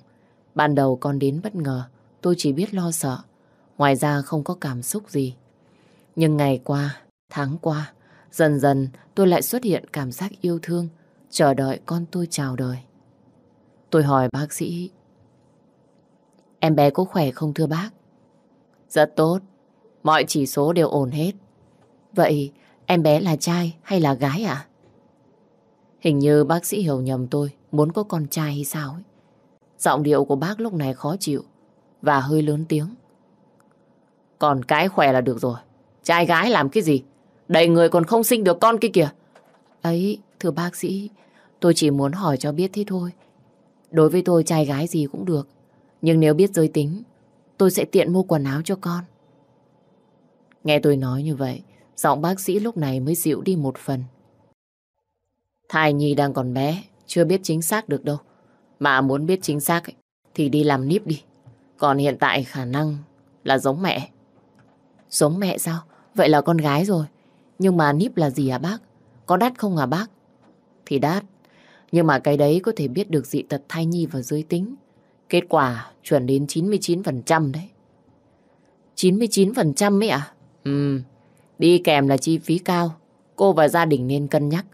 Ban đầu còn đến bất ngờ, tôi chỉ biết lo sợ. Ngoài ra không có cảm xúc gì. Nhưng ngày qua, tháng qua, dần dần tôi lại xuất hiện cảm giác yêu thương, chờ đợi con tôi chào đời. Tôi hỏi bác sĩ, em bé có khỏe không thưa bác? Rất tốt. Mọi chỉ số đều ổn hết. Vậy em bé là trai hay là gái ạ? Hình như bác sĩ hiểu nhầm tôi. muốn có con trai hay sao ấy. Giọng điệu của bác lúc này khó chịu và hơi lớn tiếng. Còn cái khỏe là được rồi. Trai gái làm cái gì? Đầy người còn không sinh được con kia kìa. Ấy, thưa bác sĩ, tôi chỉ muốn hỏi cho biết thế thôi. Đối với tôi trai gái gì cũng được. Nhưng nếu biết giới tính, tôi sẽ tiện mua quần áo cho con. Nghe tôi nói như vậy, giọng bác sĩ lúc này mới dịu đi một phần. Thai nhi đang còn bé, chưa biết chính xác được đâu. Mà muốn biết chính xác ấy, thì đi làm níp đi. Còn hiện tại khả năng là giống mẹ. Giống mẹ sao? Vậy là con gái rồi. Nhưng mà níp là gì hả bác? Có đắt không hả bác? Thì đắt. Nhưng mà cái đấy có thể biết được dị tật thai nhi và giới tính. Kết quả chuẩn đến 99% đấy. 99% ấy à? Ừ. Đi kèm là chi phí cao. Cô và gia đình nên cân nhắc.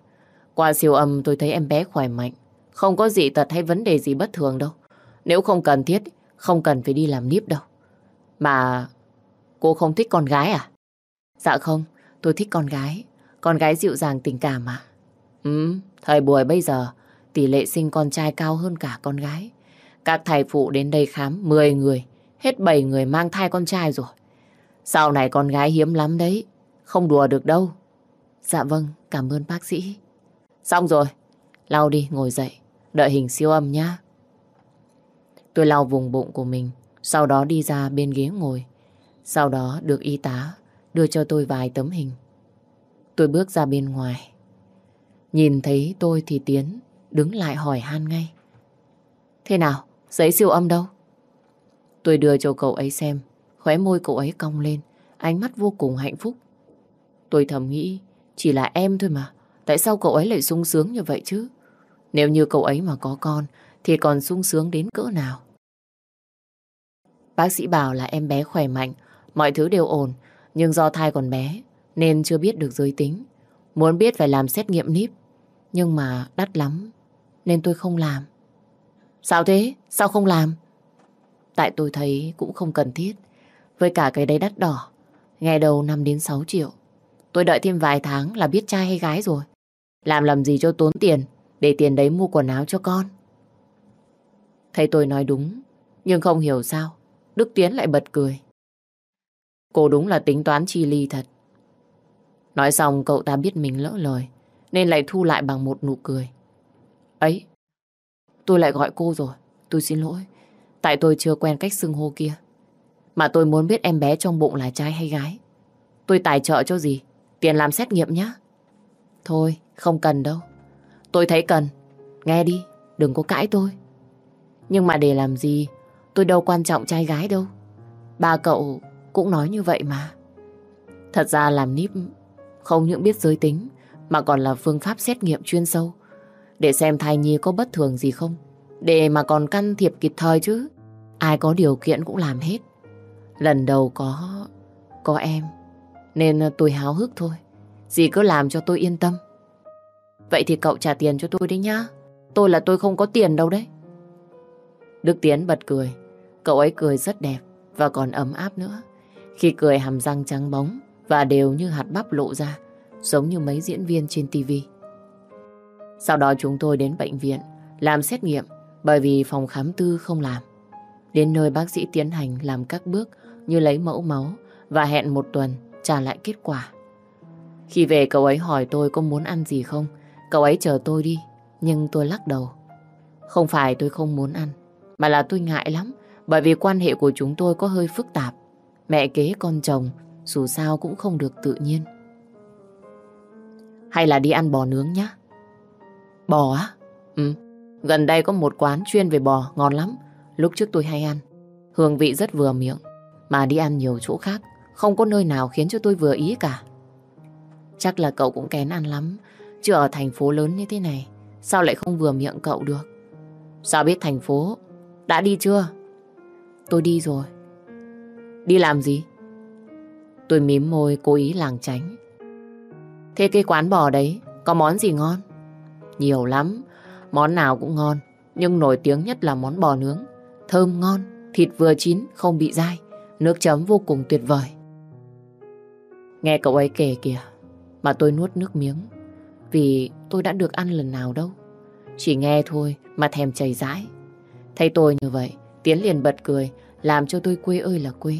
Qua siêu âm tôi thấy em bé khỏe mạnh. Không có dị tật hay vấn đề gì bất thường đâu. Nếu không cần thiết, không cần phải đi làm níp đâu. Mà cô không thích con gái à? Dạ không, tôi thích con gái. Con gái dịu dàng tình cảm mà. Ừ, thời buổi bây giờ tỷ lệ sinh con trai cao hơn cả con gái. Các thầy phụ đến đây khám 10 người, hết 7 người mang thai con trai rồi. Sau này con gái hiếm lắm đấy, không đùa được đâu. Dạ vâng, cảm ơn bác sĩ. Xong rồi, lau đi, ngồi dậy, đợi hình siêu âm nhá. Tôi lau vùng bụng của mình, sau đó đi ra bên ghế ngồi. Sau đó được y tá đưa cho tôi vài tấm hình. Tôi bước ra bên ngoài. Nhìn thấy tôi thì Tiến đứng lại hỏi han ngay. Thế nào? Giấy siêu âm đâu? Tôi đưa cho cậu ấy xem. Khóe môi cậu ấy cong lên. Ánh mắt vô cùng hạnh phúc. Tôi thầm nghĩ chỉ là em thôi mà. Tại sao cậu ấy lại sung sướng như vậy chứ? Nếu như cậu ấy mà có con thì còn sung sướng đến cỡ nào? Bác sĩ bảo là em bé khỏe mạnh, mọi thứ đều ổn, nhưng do thai còn bé nên chưa biết được giới tính. Muốn biết phải làm xét nghiệm níp, nhưng mà đắt lắm nên tôi không làm. Sao thế? Sao không làm? Tại tôi thấy cũng không cần thiết. Với cả cái đấy đắt đỏ, ngày đầu 5 đến 6 triệu. Tôi đợi thêm vài tháng là biết trai hay gái rồi. Làm làm gì cho tốn tiền, để tiền đấy mua quần áo cho con. Thấy tôi nói đúng, nhưng không hiểu sao. Đức Tiến lại bật cười. Cô đúng là tính toán chi ly thật. Nói xong cậu ta biết mình lỡ lời, nên lại thu lại bằng một nụ cười. Ấy, tôi lại gọi cô rồi, tôi xin lỗi. Tại tôi chưa quen cách xưng hô kia. Mà tôi muốn biết em bé trong bụng là trai hay gái. Tôi tài trợ cho gì? Tiền làm xét nghiệm nhá. Thôi, không cần đâu. Tôi thấy cần. Nghe đi, đừng có cãi tôi. Nhưng mà để làm gì? Tôi đâu quan trọng trai gái đâu. Ba cậu cũng nói như vậy mà. Thật ra làm níp không những biết giới tính, mà còn là phương pháp xét nghiệm chuyên sâu để xem thai nhi có bất thường gì không. Để mà còn can thiệp kịp thời chứ. Ai có điều kiện cũng làm hết. Lần đầu có có em, nên tôi háo hức thôi. Dì cứ làm cho tôi yên tâm. Vậy thì cậu trả tiền cho tôi đấy nhá. Tôi là tôi không có tiền đâu đấy. Đức Tiến bật cười. Cậu ấy cười rất đẹp và còn ấm áp nữa. Khi cười hàm răng trắng bóng và đều như hạt bắp lộ ra, giống như mấy diễn viên trên tivi. Sau đó chúng tôi đến bệnh viện làm xét nghiệm bởi vì phòng khám tư không làm. Đến nơi bác sĩ tiến hành làm các bước như lấy mẫu máu và hẹn một tuần trả lại kết quả. Khi về cậu ấy hỏi tôi có muốn ăn gì không, cậu ấy chờ tôi đi, nhưng tôi lắc đầu. Không phải tôi không muốn ăn, mà là tôi ngại lắm, bởi vì quan hệ của chúng tôi có hơi phức tạp. Mẹ kế con chồng, dù sao cũng không được tự nhiên. Hay là đi ăn bò nướng nhá. Bò á? Ừ, gần đây có một quán chuyên về bò, ngon lắm. Lúc trước tôi hay ăn. Hương vị rất vừa miệng. Mà đi ăn nhiều chỗ khác, không có nơi nào khiến cho tôi vừa ý cả. Chắc là cậu cũng kén ăn lắm. Chứ ở thành phố lớn như thế này, sao lại không vừa miệng cậu được? Sao biết thành phố? Đã đi chưa? Tôi đi rồi. Đi làm gì? Tôi mím môi cố ý làng tránh. Thế cái quán bò đấy có món gì ngon? Nhiều lắm, món nào cũng ngon, nhưng nổi tiếng nhất là món bò nướng. Thơm ngon, thịt vừa chín, không bị dai, nước chấm vô cùng tuyệt vời. Nghe cậu ấy kể kìa, mà tôi nuốt nước miếng, vì tôi đã được ăn lần nào đâu. Chỉ nghe thôi mà thèm chảy rãi. Thấy tôi như vậy, Tiến liền bật cười, làm cho tôi quê ơi là quê.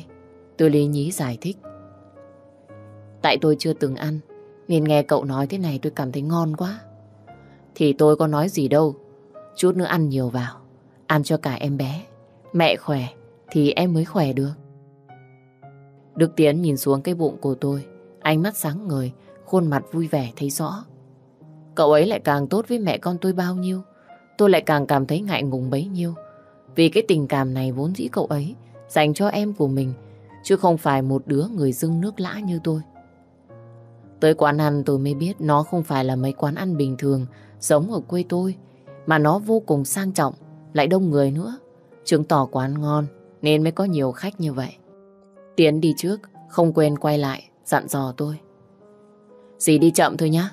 Tôi lý nhí giải thích. Tại tôi chưa từng ăn, nên nghe cậu nói thế này tôi cảm thấy ngon quá. Thì tôi có nói gì đâu, chút nữa ăn nhiều vào, ăn cho cả em bé. Mẹ khỏe thì em mới khỏe được. Đức Tiến nhìn xuống cái bụng của tôi, ánh mắt sáng ngời, khuôn mặt vui vẻ thấy rõ. Cậu ấy lại càng tốt với mẹ con tôi bao nhiêu, tôi lại càng cảm thấy ngại ngùng bấy nhiêu. Vì cái tình cảm này vốn dĩ cậu ấy dành cho em của mình, chứ không phải một đứa người dưng nước lã như tôi. Tới quán ăn tôi mới biết nó không phải là mấy quán ăn bình thường giống ở quê tôi, mà nó vô cùng sang trọng, lại đông người nữa. Chứng tỏ quán ngon nên mới có nhiều khách như vậy. Tiến đi trước, không quên quay lại, dặn dò tôi. Dì đi chậm thôi nhá.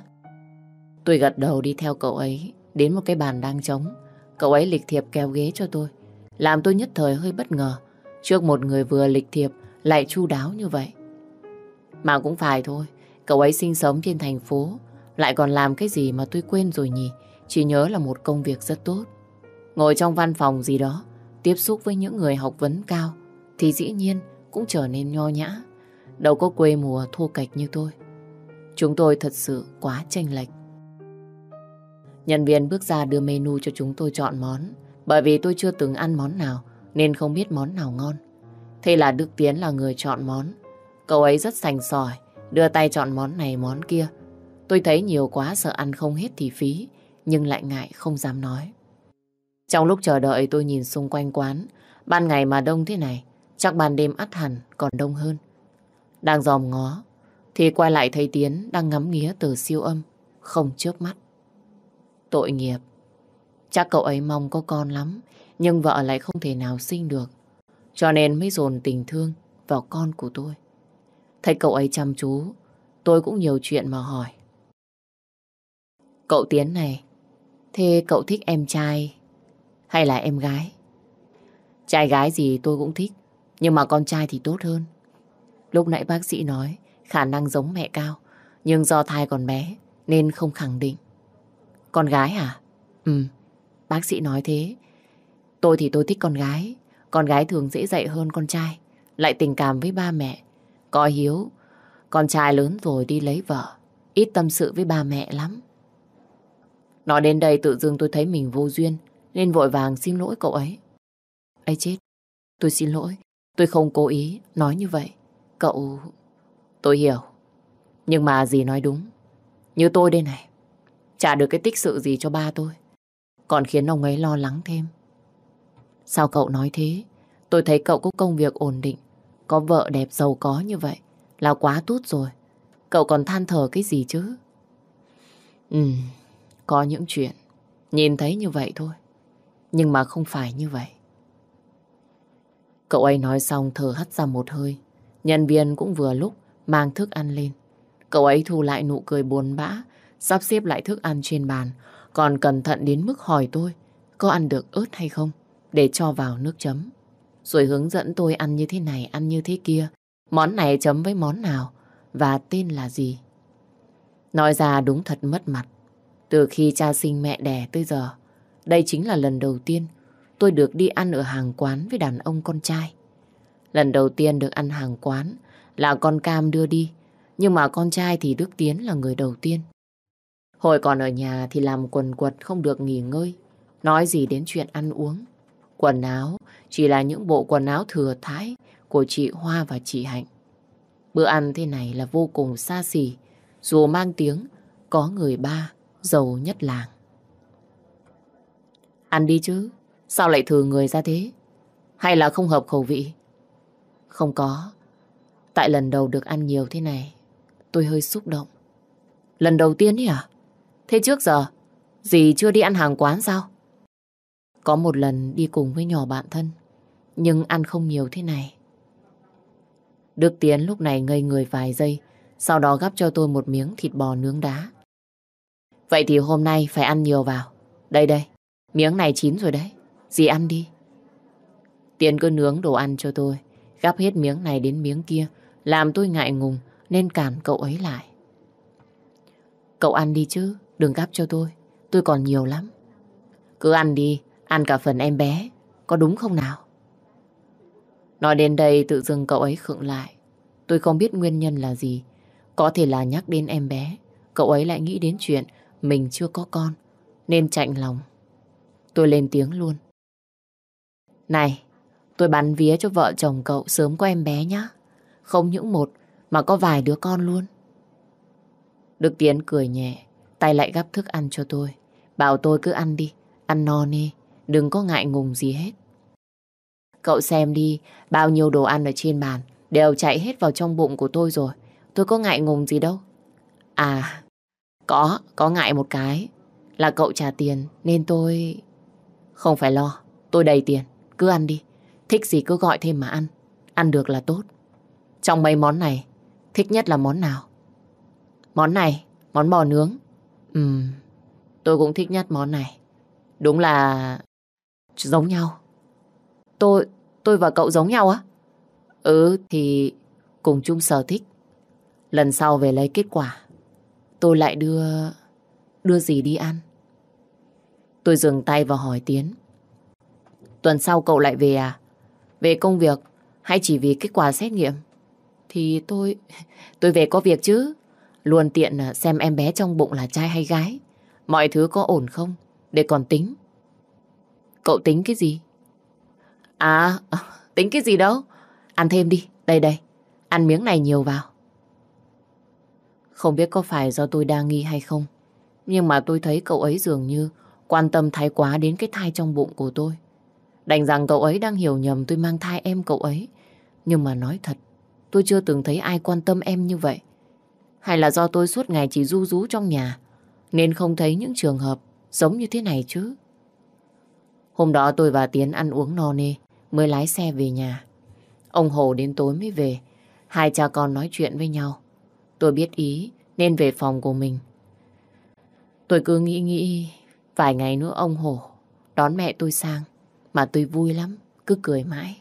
Tôi gật đầu đi theo cậu ấy, đến một cái bàn đang trống. Cậu ấy lịch thiệp kéo ghế cho tôi, làm tôi nhất thời hơi bất ngờ. Trước một người vừa lịch thiệp lại chu đáo như vậy. Mà cũng phải thôi, cậu ấy sinh sống trên thành phố, lại còn làm cái gì mà tôi quên rồi nhỉ? Chỉ nhớ là một công việc rất tốt. Ngồi trong văn phòng gì đó, tiếp xúc với những người học vấn cao, thì dĩ nhiên cũng trở nên nho nhã. Đâu có quê mùa thô kệch như tôi. Chúng tôi thật sự quá chênh lệch. Nhân viên bước ra đưa menu cho chúng tôi chọn món. Bởi vì tôi chưa từng ăn món nào nên không biết món nào ngon. Thế là Đức Tiến là người chọn món. Cậu ấy rất sành sỏi, đưa tay chọn món này món kia. Tôi thấy nhiều quá sợ ăn không hết thì phí, nhưng lại ngại không dám nói. Trong lúc chờ đợi tôi nhìn xung quanh quán, ban ngày mà đông thế này, chắc ban đêm ắt hẳn còn đông hơn. Đang dòm ngó, thì quay lại thấy Tiến đang ngắm nghía từ siêu âm, không chớp mắt. Tội nghiệp, chắc cậu ấy mong có con lắm, nhưng vợ lại không thể nào sinh được. Cho nên mới dồn tình thương vào con của tôi. Thấy cậu ấy chăm chú, tôi cũng nhiều chuyện mà hỏi. Cậu Tiến này, thế cậu thích em trai hay là em gái? Trai gái gì tôi cũng thích, nhưng mà con trai thì tốt hơn. Lúc nãy bác sĩ nói khả năng giống mẹ cao, nhưng do thai còn bé nên không khẳng định. Con gái à? Ừ, bác sĩ nói thế. Tôi thì tôi thích con gái, con gái thường dễ dạy hơn con trai, lại tình cảm với ba mẹ, có hiếu. Con trai lớn rồi đi lấy vợ, ít tâm sự với ba mẹ lắm. Nói đến đây tự dưng tôi thấy mình vô duyên, nên vội vàng xin lỗi cậu ấy. ấy chết, tôi xin lỗi, tôi không cố ý nói như vậy. Cậu... Tôi hiểu, nhưng mà gì nói đúng. Như tôi đây này, chả được cái tích sự gì cho ba tôi, còn khiến ông ấy lo lắng thêm. Sao cậu nói thế? Tôi thấy cậu có công việc ổn định, có vợ đẹp giàu có như vậy, là quá tốt rồi. Cậu còn than thở cái gì chứ? Ừ, có những chuyện nhìn thấy như vậy thôi. Nhưng mà không phải như vậy. Cậu ấy nói xong thở hắt ra một hơi. Nhân viên cũng vừa lúc mang thức ăn lên. Cậu ấy thu lại nụ cười buồn bã, sắp xếp lại thức ăn trên bàn, còn cẩn thận đến mức hỏi tôi có ăn được ớt hay không, để cho vào nước chấm. Rồi hướng dẫn tôi ăn như thế này, ăn như thế kia, món này chấm với món nào, và tên là gì. Nói ra đúng thật mất mặt. Từ khi cha sinh mẹ đẻ tới giờ, đây chính là lần đầu tiên tôi được đi ăn ở hàng quán với đàn ông con trai. Lần đầu tiên được ăn hàng quán là con Cam đưa đi, nhưng mà con trai thì Đức Tiến là người đầu tiên. Hồi còn ở nhà thì làm quần quật không được nghỉ ngơi, nói gì đến chuyện ăn uống. Quần áo chỉ là những bộ quần áo thừa thái của chị Hoa và chị Hạnh. Bữa ăn thế này là vô cùng xa xỉ, dù mang tiếng có người ba, giàu nhất làng. Ăn đi chứ, sao lại thừa người ra thế? Hay là không hợp khẩu vị? Không có, tại lần đầu được ăn nhiều thế này, tôi hơi xúc động. Lần đầu tiên ấy à? Thế trước giờ, dì chưa đi ăn hàng quán sao? Có một lần đi cùng với nhỏ bạn thân, nhưng ăn không nhiều thế này. Đức Tiến lúc này ngây người vài giây, sau đó gắp cho tôi một miếng thịt bò nướng đá. Vậy thì hôm nay phải ăn nhiều vào. Đây đây, miếng này chín rồi đấy. Dì ăn đi. Tiến cứ nướng đồ ăn cho tôi, gắp hết miếng này đến miếng kia, làm tôi ngại ngùng nên cản cậu ấy lại. Cậu ăn đi chứ, đừng gắp cho tôi, tôi còn nhiều lắm. Cứ ăn đi, ăn cả phần em bé. Có đúng không nào? Nói đến đây tự dưng cậu ấy khựng lại. Tôi không biết nguyên nhân là gì. Có thể là nhắc đến em bé. Cậu ấy lại nghĩ đến chuyện mình chưa có con. Nên chạnh lòng. Tôi lên tiếng luôn. Này, tôi bắn vía cho vợ chồng cậu sớm có em bé nhá. Không những một mà có vài đứa con luôn. Đức Tiến cười nhẹ, tay lại gắp thức ăn cho tôi. Bảo tôi cứ ăn đi, ăn no nê, đừng có ngại ngùng gì hết. Cậu xem đi, bao nhiêu đồ ăn ở trên bàn đều chạy hết vào trong bụng của tôi rồi. Tôi có ngại ngùng gì đâu. À, có, có ngại một cái. Là cậu trả tiền nên tôi... Không phải lo, tôi đầy tiền. Cứ ăn đi. Thích gì cứ gọi thêm mà ăn. Ăn được là tốt. Trong mấy món này, thích nhất là món nào? Món này, món bò nướng. Ừm, tôi cũng thích nhất món này. Đúng là giống nhau. Tôi, tôi và cậu giống nhau á? Ừ, thì cùng chung sở thích. Lần sau về lấy kết quả, tôi lại đưa... đưa gì đi ăn? Tôi dừng tay và hỏi Tiến. Tuần sau cậu lại về à? Về công việc hay chỉ vì kết quả xét nghiệm? Thì tôi... tôi về có việc chứ. Luôn tiện à, xem em bé trong bụng là trai hay gái. Mọi thứ có ổn không? Để còn tính. Cậu tính cái gì? À, tính cái gì đâu. Ăn thêm đi. Đây đây. Ăn miếng này nhiều vào. Không biết có phải do tôi đa nghi hay không. Nhưng mà tôi thấy cậu ấy dường như quan tâm thái quá đến cái thai trong bụng của tôi. Đành rằng cậu ấy đang hiểu nhầm tôi mang thai em cậu ấy. Nhưng mà nói thật, tôi chưa từng thấy ai quan tâm em như vậy. Hay là do tôi suốt ngày chỉ du rú trong nhà, nên không thấy những trường hợp giống như thế này chứ. Hôm đó tôi và Tiến ăn uống no nê, mới lái xe về nhà. Ông Hồ đến tối mới về, hai cha con nói chuyện với nhau. Tôi biết ý nên về phòng của mình. Tôi cứ nghĩ nghĩ vài ngày nữa ông Hồ đón mẹ tôi sang mà tôi vui lắm, cứ cười mãi.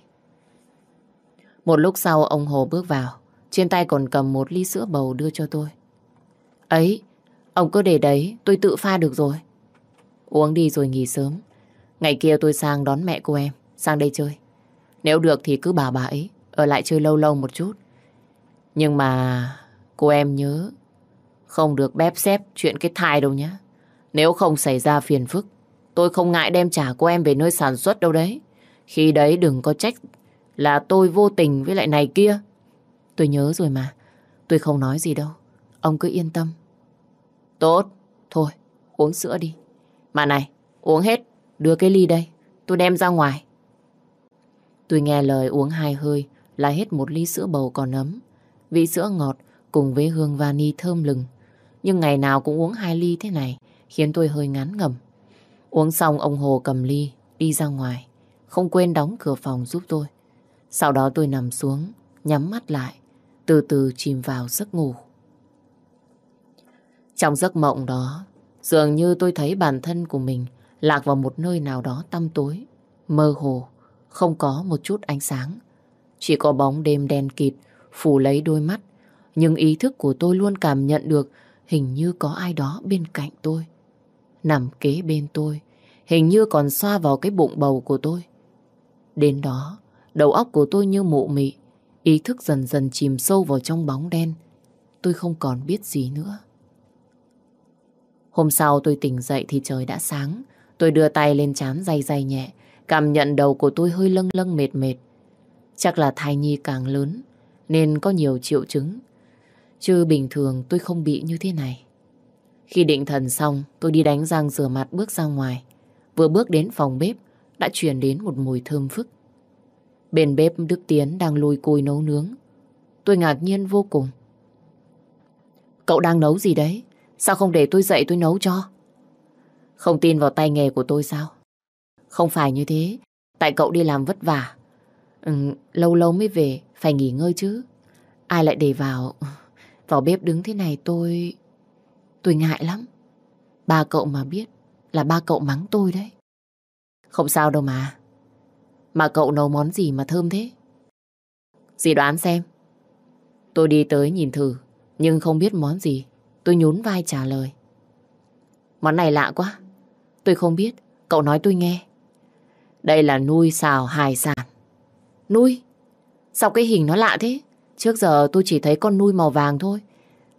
Một lúc sau ông Hồ bước vào, trên tay còn cầm một ly sữa bầu đưa cho tôi. Ấy, ông cứ để đấy, tôi tự pha được rồi. Uống đi rồi nghỉ sớm. Ngày kia tôi sang đón mẹ cô em, sang đây chơi. Nếu được thì cứ bảo bà ấy, ở lại chơi lâu lâu một chút. Nhưng mà cô em nhớ, không được bép xếp chuyện cái thai đâu nhé. Nếu không xảy ra phiền phức, tôi không ngại đem trả cô em về nơi sản xuất đâu đấy. Khi đấy đừng có trách là tôi vô tình với lại này kia. Tôi nhớ rồi mà, tôi không nói gì đâu. Ông cứ yên tâm. Tốt, thôi, uống sữa đi. Mà này, uống hết, đưa cái ly đây, tôi đem ra ngoài. Tôi nghe lời uống hai hơi là hết một ly sữa bầu còn ấm. Vị sữa ngọt cùng với hương vani thơm lừng. Nhưng ngày nào cũng uống hai ly thế này khiến tôi hơi ngán ngẩm. Uống xong ông Hồ cầm ly đi ra ngoài. Không quên đóng cửa phòng giúp tôi. Sau đó tôi nằm xuống, nhắm mắt lại, từ từ chìm vào giấc ngủ. Trong giấc mộng đó, dường như tôi thấy bản thân của mình lạc vào một nơi nào đó tăm tối, mơ hồ, không có một chút ánh sáng. Chỉ có bóng đêm đen kịt phủ lấy đôi mắt, nhưng ý thức của tôi luôn cảm nhận được hình như có ai đó bên cạnh tôi. Nằm kế bên tôi, hình như còn xoa vào cái bụng bầu của tôi. Đến đó, đầu óc của tôi như mụ mị, ý thức dần dần chìm sâu vào trong bóng đen. Tôi không còn biết gì nữa. Hôm sau tôi tỉnh dậy thì trời đã sáng. Tôi đưa tay lên chán day day nhẹ, cảm nhận đầu của tôi hơi lâng lâng mệt mệt. Chắc là thai nhi càng lớn, nên có nhiều triệu chứng. Chứ bình thường tôi không bị như thế này. Khi định thần xong, tôi đi đánh răng rửa mặt bước ra ngoài. Vừa bước đến phòng bếp, đã truyền đến một mùi thơm phức. Bên bếp Đức Tiến đang lùi cùi nấu nướng. Tôi ngạc nhiên vô cùng. Cậu đang nấu gì đấy? Sao không để tôi dậy tôi nấu cho? Không tin vào tay nghề của tôi sao? Không phải như thế. Tại cậu đi làm vất vả. Ừ, lâu lâu mới về, phải nghỉ ngơi chứ. Ai lại để vào... Vào bếp đứng thế này tôi... Tôi ngại lắm. Ba cậu mà biết là ba cậu mắng tôi đấy. Không sao đâu mà. Mà cậu nấu món gì mà thơm thế? Dì đoán xem. Tôi đi tới nhìn thử, nhưng không biết món gì. Tôi nhún vai trả lời. Món này lạ quá. Tôi không biết, Cậu nói tôi nghe. Đây là nuôi xào hải sản. Nuôi? Sao cái hình nó lạ thế? Trước giờ tôi chỉ thấy con nuôi màu vàng thôi.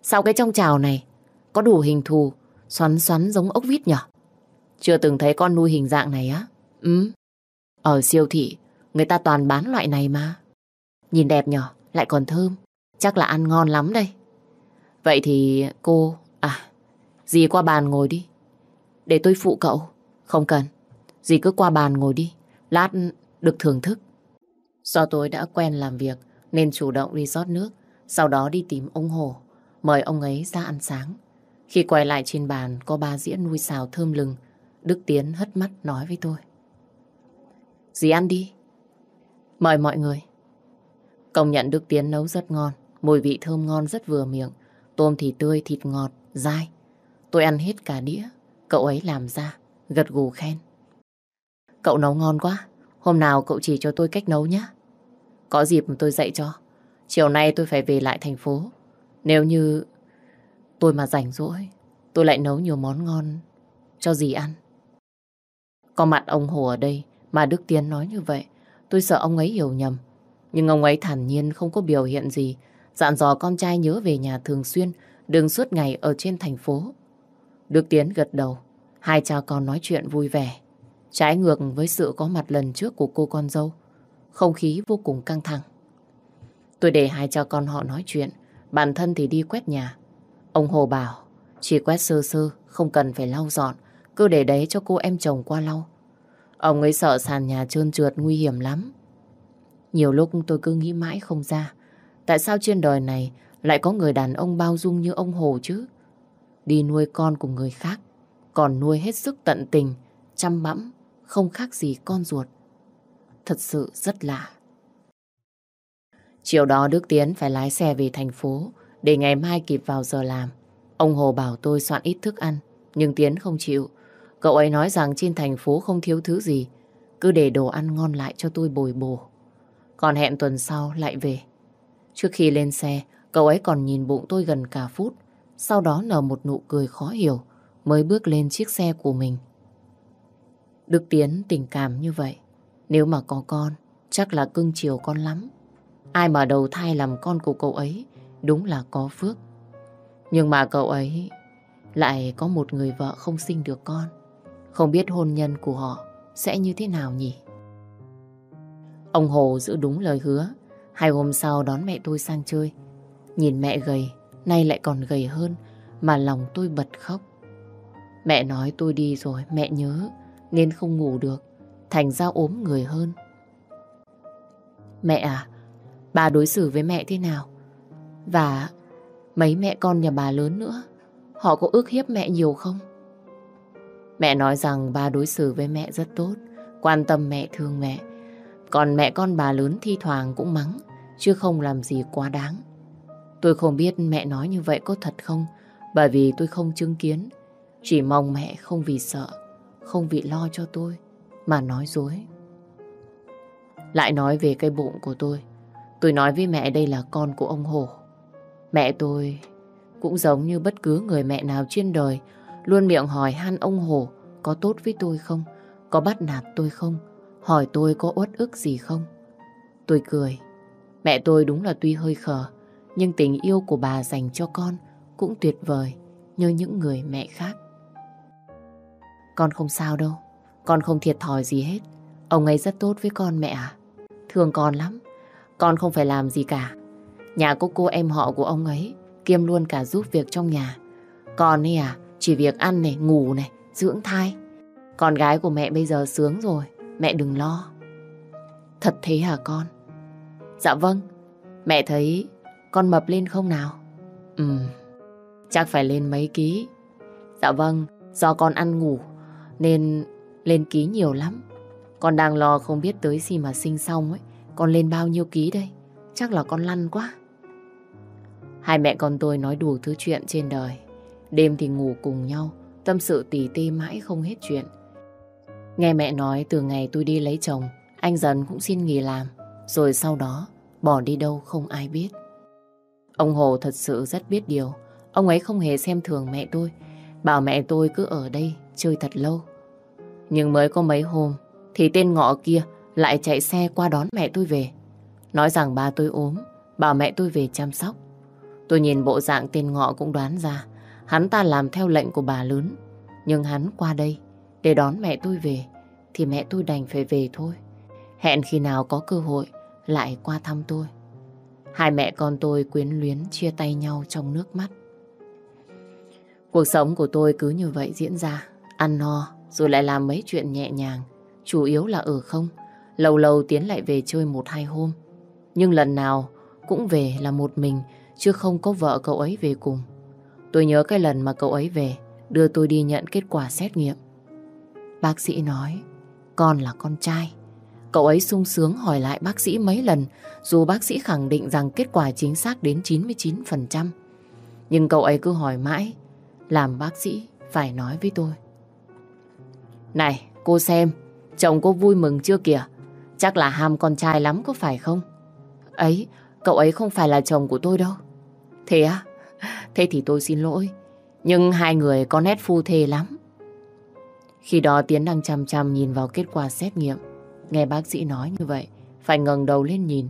Sao cái trong chảo này có đủ hình thù, xoắn xoắn giống ốc vít nhở? Chưa từng thấy con nuôi hình dạng này á? Ừ. Ở siêu thị, người ta toàn bán loại này mà. Nhìn đẹp nhở, lại còn thơm. Chắc là ăn ngon lắm đây. Vậy thì cô... À, dì qua bàn ngồi đi. Để tôi phụ cậu. Không cần. Dì cứ qua bàn ngồi đi. Lát được thưởng thức. Do tôi đã quen làm việc nên chủ động đi rót nước. Sau đó đi tìm ông Hồ. Mời ông ấy ra ăn sáng. Khi quay lại trên bàn có ba dĩa nuôi xào thơm lừng. Đức Tiến hất mắt nói với tôi. Dì ăn đi. Mời mọi người. Công nhận Đức Tiến nấu rất ngon. Mùi vị thơm ngon rất vừa miệng. Tôm thì tươi, thịt ngọt, dai. Tôi ăn hết cả đĩa. Cậu ấy làm ra, gật gù khen. Cậu nấu ngon quá. Hôm nào cậu chỉ cho tôi cách nấu nhé. Có dịp tôi dạy cho. Chiều nay tôi phải về lại thành phố. Nếu như tôi mà rảnh rỗi, tôi lại nấu nhiều món ngon cho dì ăn. Có mặt ông Hồ ở đây mà Đức Tiến nói như vậy, tôi sợ ông ấy hiểu nhầm. Nhưng ông ấy thản nhiên không có biểu hiện gì, dặn dò con trai nhớ về nhà thường xuyên, đừng suốt ngày ở trên thành phố. Đức Tiến gật đầu, hai cha con nói chuyện vui vẻ. Trái ngược với sự có mặt lần trước của cô con dâu, không khí vô cùng căng thẳng. Tôi để hai cha con họ nói chuyện, bản thân thì đi quét nhà. Ông Hồ bảo, chỉ quét sơ sơ, không cần phải lau dọn, cứ để đấy cho cô em chồng qua lau. Ông ấy sợ sàn nhà trơn trượt nguy hiểm lắm. Nhiều lúc tôi cứ nghĩ mãi không ra, tại sao trên đời này lại có người đàn ông bao dung như ông Hồ chứ? Đi nuôi con của người khác, còn nuôi hết sức tận tình, chăm bẵm, không khác gì con ruột. Thật sự rất lạ. Chiều đó Đức Tiến phải lái xe về thành phố để ngày mai kịp vào giờ làm. Ông Hồ bảo tôi soạn ít thức ăn, nhưng Tiến không chịu. Cậu ấy nói rằng trên thành phố không thiếu thứ gì, cứ để đồ ăn ngon lại cho tôi bồi bổ. Còn hẹn tuần sau lại về. Trước khi lên xe, cậu ấy còn nhìn bụng tôi gần cả phút, sau đó nở một nụ cười khó hiểu, mới bước lên chiếc xe của mình. Đức Tiến tình cảm như vậy, nếu mà có con, chắc là cưng chiều con lắm. Ai mà đầu thai làm con của cậu ấy, đúng là có phước. Nhưng mà cậu ấy lại có một người vợ không sinh được con. Không biết hôn nhân của họ sẽ như thế nào nhỉ? Ông Hồ giữ đúng lời hứa. Hai hôm sau đón mẹ tôi sang chơi. Nhìn mẹ gầy, nay lại còn gầy hơn, mà lòng tôi bật khóc. Mẹ nói tôi đi rồi, mẹ nhớ, nên không ngủ được, thành ra ốm người hơn. Mẹ à, bà đối xử với mẹ thế nào? Và mấy mẹ con nhà bà lớn nữa, họ có ước hiếp mẹ nhiều không? Mẹ nói rằng bà đối xử với mẹ rất tốt, quan tâm mẹ thương mẹ. Còn mẹ con bà lớn thi thoảng cũng mắng, chứ không làm gì quá đáng. Tôi không biết mẹ nói như vậy có thật không, bởi vì tôi không chứng kiến. Chỉ mong mẹ không vì sợ, không vì lo cho tôi, mà nói dối. Lại nói về cái bụng của tôi. Tôi nói với mẹ đây là con của ông Hổ. Mẹ tôi cũng giống như bất cứ người mẹ nào trên đời, luôn miệng hỏi han ông Hổ có tốt với tôi không, có bắt nạt tôi không, hỏi tôi có uất ức gì không. Tôi cười. Mẹ tôi đúng là tuy hơi khờ, nhưng tình yêu của bà dành cho con cũng tuyệt vời như những người mẹ khác. Con không sao đâu, con không thiệt thòi gì hết. Ông ấy rất tốt với con mẹ à. Thương con lắm, con không phải làm gì cả. Nhà có cô em họ của ông ấy, kiêm luôn cả giúp việc trong nhà. Con ấy à, chỉ việc ăn này, ngủ này, dưỡng thai. Con gái của mẹ bây giờ sướng rồi, mẹ đừng lo. Thật thế hả con? Dạ vâng, mẹ thấy con mập lên không nào? Ừ, chắc phải lên mấy ký. Dạ vâng, do con ăn ngủ nên lên ký nhiều lắm. Con đang lo không biết tới khi mà sinh xong ấy, con lên bao nhiêu ký đây? Chắc là con lăn quá. Hai mẹ con tôi nói đủ thứ chuyện trên đời. Đêm thì ngủ cùng nhau, tâm sự tỉ tê mãi không hết chuyện. Nghe mẹ nói từ ngày tôi đi lấy chồng, anh dần cũng xin nghỉ làm, rồi sau đó bỏ đi đâu không ai biết. Ông Hồ thật sự rất biết điều, ông ấy không hề xem thường mẹ tôi, bảo mẹ tôi cứ ở đây chơi thật lâu. Nhưng mới có mấy hôm thì tên ngọ kia lại chạy xe qua đón mẹ tôi về. Nói rằng ba tôi ốm, bảo mẹ tôi về chăm sóc. Tôi nhìn bộ dạng tên ngọ cũng đoán ra hắn ta làm theo lệnh của bà lớn. Nhưng hắn qua đây để đón mẹ tôi về thì mẹ tôi đành phải về thôi. Hẹn khi nào có cơ hội lại qua thăm tôi. Hai mẹ con tôi quyến luyến chia tay nhau trong nước mắt. Cuộc sống của tôi cứ như vậy diễn ra. Ăn no, rồi lại làm mấy chuyện nhẹ nhàng. Chủ yếu là ở không. Lâu lâu Tiến lại về chơi một hai hôm. Nhưng lần nào cũng về là một mình, chứ không có vợ cậu ấy về cùng. Tôi nhớ cái lần mà cậu ấy về, đưa tôi đi nhận kết quả xét nghiệm. Bác sĩ nói, con là con trai. Cậu ấy sung sướng hỏi lại bác sĩ mấy lần dù bác sĩ khẳng định rằng kết quả chính xác đến 99%. Nhưng cậu ấy cứ hỏi mãi làm bác sĩ phải nói với tôi. Này, cô xem, chồng cô vui mừng chưa kìa? Chắc là ham con trai lắm có phải không? Ấy, cậu ấy không phải là chồng của tôi đâu. Thế á? Thế thì tôi xin lỗi. Nhưng hai người có nét phu thê lắm. Khi đó Tiến đang chăm chăm nhìn vào kết quả xét nghiệm. Nghe bác sĩ nói như vậy, phải ngẩng đầu lên nhìn.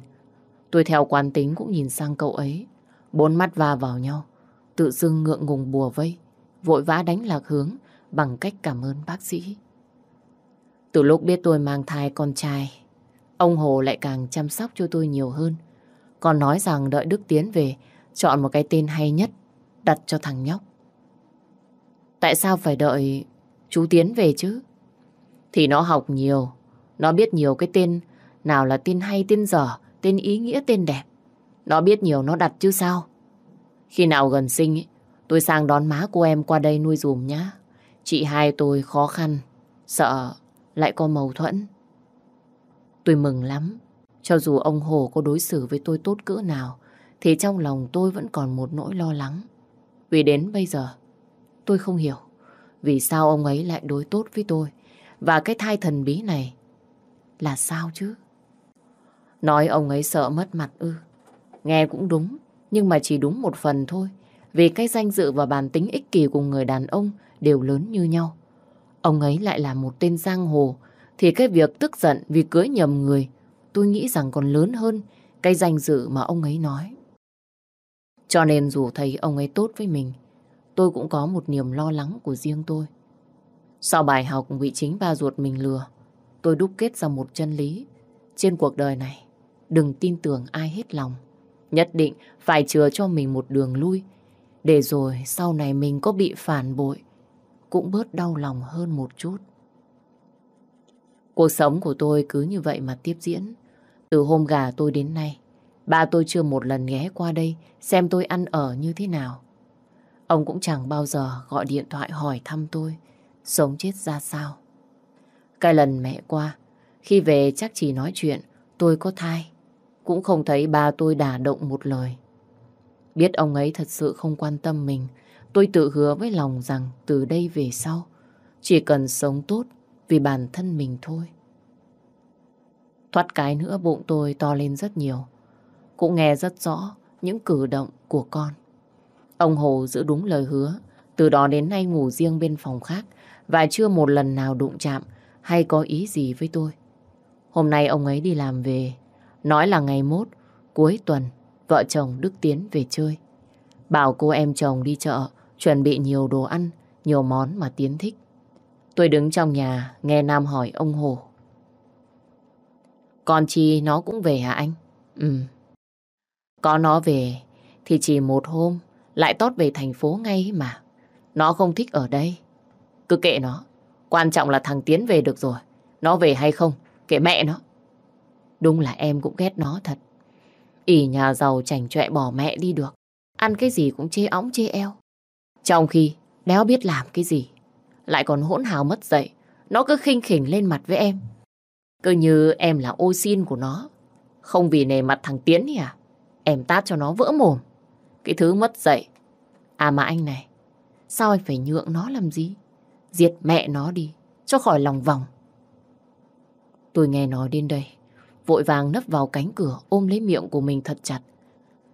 Tôi theo quán tính cũng nhìn sang cậu ấy. Bốn mắt va vào nhau, tự dưng ngượng ngùng bùa vây, vội vã đánh lạc hướng bằng cách cảm ơn bác sĩ. Từ lúc biết tôi mang thai con trai, ông Hồ lại càng chăm sóc cho tôi nhiều hơn. Còn nói rằng đợi Đức Tiến về, chọn một cái tên hay nhất, đặt cho thằng nhóc. Tại sao phải đợi chú Tiến về chứ? Thì nó học nhiều, nó biết nhiều cái tên, nào là tên hay, tên dở, tên ý nghĩa, tên đẹp. Nó biết nhiều nó đặt chứ sao? Khi nào gần sinh, ấy, tôi sang đón má cô em qua đây nuôi dùm nhá. Chị hai tôi khó khăn, sợ lại có mâu thuẫn. Tôi mừng lắm, cho dù ông Hồ có đối xử với tôi tốt cỡ nào, thì trong lòng tôi vẫn còn một nỗi lo lắng. Vì đến bây giờ, tôi không hiểu vì sao ông ấy lại đối tốt với tôi. Và cái thai thần bí này là sao chứ? Nói ông ấy sợ mất mặt ư. Nghe cũng đúng, nhưng mà chỉ đúng một phần thôi. Vì cái danh dự và bản tính ích kỷ của người đàn ông đều lớn như nhau. Ông ấy lại là một tên giang hồ, thì cái việc tức giận vì cưới nhầm người, tôi nghĩ rằng còn lớn hơn cái danh dự mà ông ấy nói. Cho nên dù thấy ông ấy tốt với mình, tôi cũng có một niềm lo lắng của riêng tôi. Sau bài học bị chính ba ruột mình lừa, tôi đúc kết ra một chân lý. Trên cuộc đời này, đừng tin tưởng ai hết lòng. Nhất định phải chừa cho mình một đường lui, để rồi sau này mình có bị phản bội, cũng bớt đau lòng hơn một chút. Cuộc sống của tôi cứ như vậy mà tiếp diễn. Từ hôm gà tôi đến nay, ba tôi chưa một lần ghé qua đây xem tôi ăn ở như thế nào. Ông cũng chẳng bao giờ gọi điện thoại hỏi thăm tôi, sống chết ra sao. Cái lần mẹ qua, khi về chắc chỉ nói chuyện tôi có thai, cũng không thấy ba tôi đả động một lời. Biết ông ấy thật sự không quan tâm mình, tôi tự hứa với lòng rằng từ đây về sau, chỉ cần sống tốt vì bản thân mình thôi. Thoát cái nữa bụng tôi to lên rất nhiều, cũng nghe rất rõ những cử động của con. Ông Hồ giữ đúng lời hứa, từ đó đến nay ngủ riêng bên phòng khác và chưa một lần nào đụng chạm hay có ý gì với tôi. Hôm nay ông ấy đi làm về, nói là ngày mốt, cuối tuần, vợ chồng Đức Tiến về chơi. Bảo cô em chồng đi chợ, chuẩn bị nhiều đồ ăn, nhiều món mà Tiến thích. Tôi đứng trong nhà, nghe Nam hỏi ông Hồ. Con Chi nó cũng về hả anh? Ừ. Có nó về thì chỉ một hôm lại tót về thành phố ngay mà. Nó không thích ở đây. Cứ kệ nó. Quan trọng là thằng Tiến về được rồi. Nó về hay không, kệ mẹ nó. Đúng là em cũng ghét nó thật. ỉ nhà giàu chảnh chọe bỏ mẹ đi được. Ăn cái gì cũng chê óng chê eo. Trong khi đéo biết làm cái gì. Lại còn hỗn hào mất dậy. Nó cứ khinh khỉnh lên mặt với em. Cứ như em là ô xin của nó. Không vì nề mặt thằng Tiến nhỉ à? Em tát cho nó vỡ mồm. Cái thứ mất dạy. À mà anh này, sao anh phải nhượng nó làm gì? Diệt mẹ nó đi, cho khỏi lòng vòng. Tôi nghe nói đến đây, vội vàng nấp vào cánh cửa ôm lấy miệng của mình thật chặt.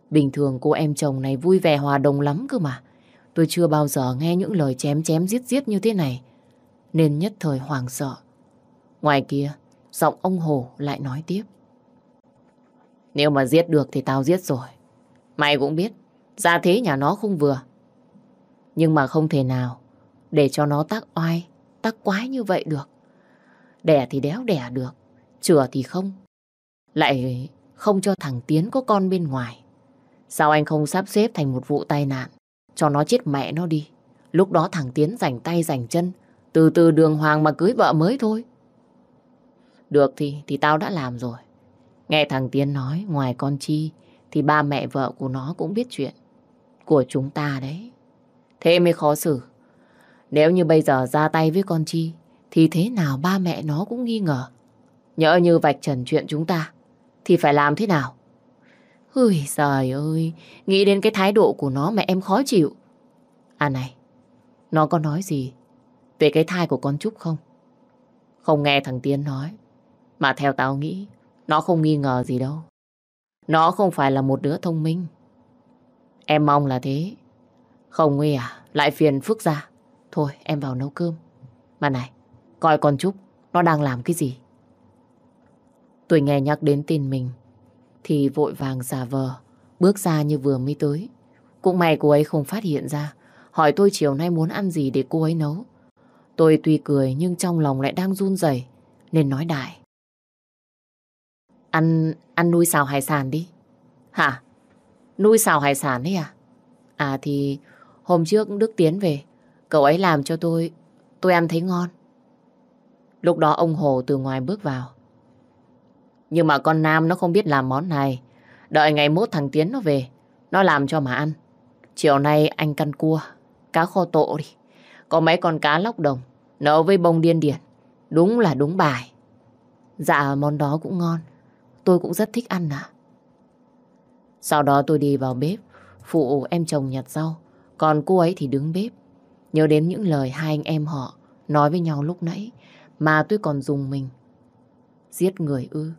Bình thường cô em chồng này vui vẻ hòa đồng lắm cơ mà. Tôi chưa bao giờ nghe những lời chém chém giết giết như thế này. nên nhất thời hoảng sợ. Ngoài kia, giọng ông Hồ lại nói tiếp. Nếu mà giết được thì tao giết rồi. Mày cũng biết, ra thế nhà nó không vừa. Nhưng mà không thể nào để cho nó tác oai, tác quái như vậy được. Đẻ thì đéo đẻ được, chừa thì không. Lại không cho thằng Tiến có con bên ngoài. Sao anh không sắp xếp thành một vụ tai nạn, cho nó chết mẹ nó đi. Lúc đó thằng Tiến rảnh tay rảnh chân, từ từ đường hoàng mà cưới vợ mới thôi. Được thì, thì tao đã làm rồi. Nghe thằng Tiến nói, ngoài con Chi, thì ba mẹ vợ của nó cũng biết chuyện. Của chúng ta đấy. Thế mới khó xử. Nếu như bây giờ ra tay với con Chi, thì thế nào ba mẹ nó cũng nghi ngờ. Nhỡ như vạch trần chuyện chúng ta, thì phải làm thế nào? Ui trời ơi, nghĩ đến cái thái độ của nó mà em khó chịu. À này, nó có nói gì về cái thai của con Trúc không? Không nghe thằng Tiến nói, mà theo tao nghĩ, nó không nghi ngờ gì đâu. Nó không phải là một đứa thông minh. Em mong là thế. Không nguy à, lại phiền phức ra. Thôi, em vào nấu cơm. Mà này, coi con Trúc, nó đang làm cái gì? Tôi nghe nhắc đến tin mình, thì vội vàng giả vờ, bước ra như vừa mới tới. Cũng may cô ấy không phát hiện ra, hỏi tôi chiều nay muốn ăn gì để cô ấy nấu. Tôi tuy cười nhưng trong lòng lại đang run rẩy nên nói đại. Ăn, ăn nuôi xào hải sản đi. Hả? Nuôi xào hải sản đấy à? À thì hôm trước Đức Tiến về, cậu ấy làm cho tôi, tôi ăn thấy ngon. Lúc đó ông Hồ từ ngoài bước vào. Nhưng mà con Nam nó không biết làm món này. Đợi ngày mốt thằng Tiến nó về, nó làm cho mà ăn. Chiều nay anh căn cua, cá kho tộ đi. Có mấy con cá lóc đồng, nấu với bông điên điển. Đúng là đúng bài. Dạ món đó cũng ngon. Tôi cũng rất thích ăn ạ. Sau đó tôi đi vào bếp, phụ em chồng nhặt rau. Còn cô ấy thì đứng bếp. Nhớ đến những lời hai anh em họ nói với nhau lúc nãy mà tôi còn dùng mình. Giết người ư?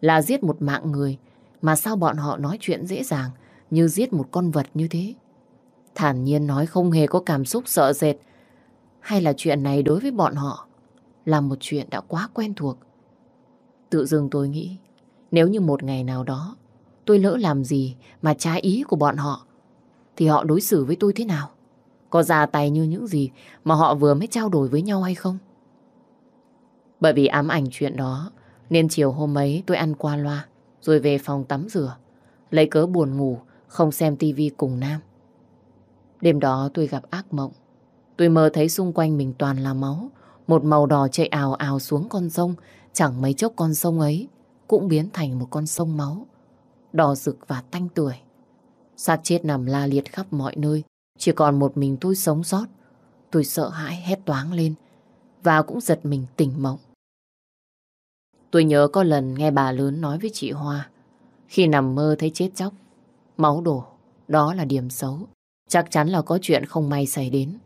Là giết một mạng người mà sao bọn họ nói chuyện dễ dàng như giết một con vật như thế? Thản nhiên nói không hề có cảm xúc, sợ dệt hay là chuyện này đối với bọn họ là một chuyện đã quá quen thuộc. Tự dưng tôi nghĩ, nếu như một ngày nào đó tôi lỡ làm gì mà trái ý của bọn họ, thì họ đối xử với tôi thế nào? Có ra tay như những gì mà họ vừa mới trao đổi với nhau hay không? Bởi vì ám ảnh chuyện đó, nên chiều hôm ấy tôi ăn qua loa, rồi về phòng tắm rửa, lấy cớ buồn ngủ, không xem tivi cùng Nam. Đêm đó tôi gặp ác mộng. Tôi mơ thấy xung quanh mình toàn là máu, một màu đỏ chạy ào ào xuống con sông, chẳng mấy chốc con sông ấy cũng biến thành một con sông máu, đỏ rực và tanh tuổi. Xác chết nằm la liệt khắp mọi nơi chỉ còn một mình tôi sống sót. Tôi sợ hãi hét toáng lên và cũng giật mình tỉnh mộng. Tôi nhớ có lần nghe bà lớn nói với chị Hoa khi nằm mơ thấy chết chóc, máu đổ, đó là điểm xấu. Chắc chắn là có chuyện không may xảy đến.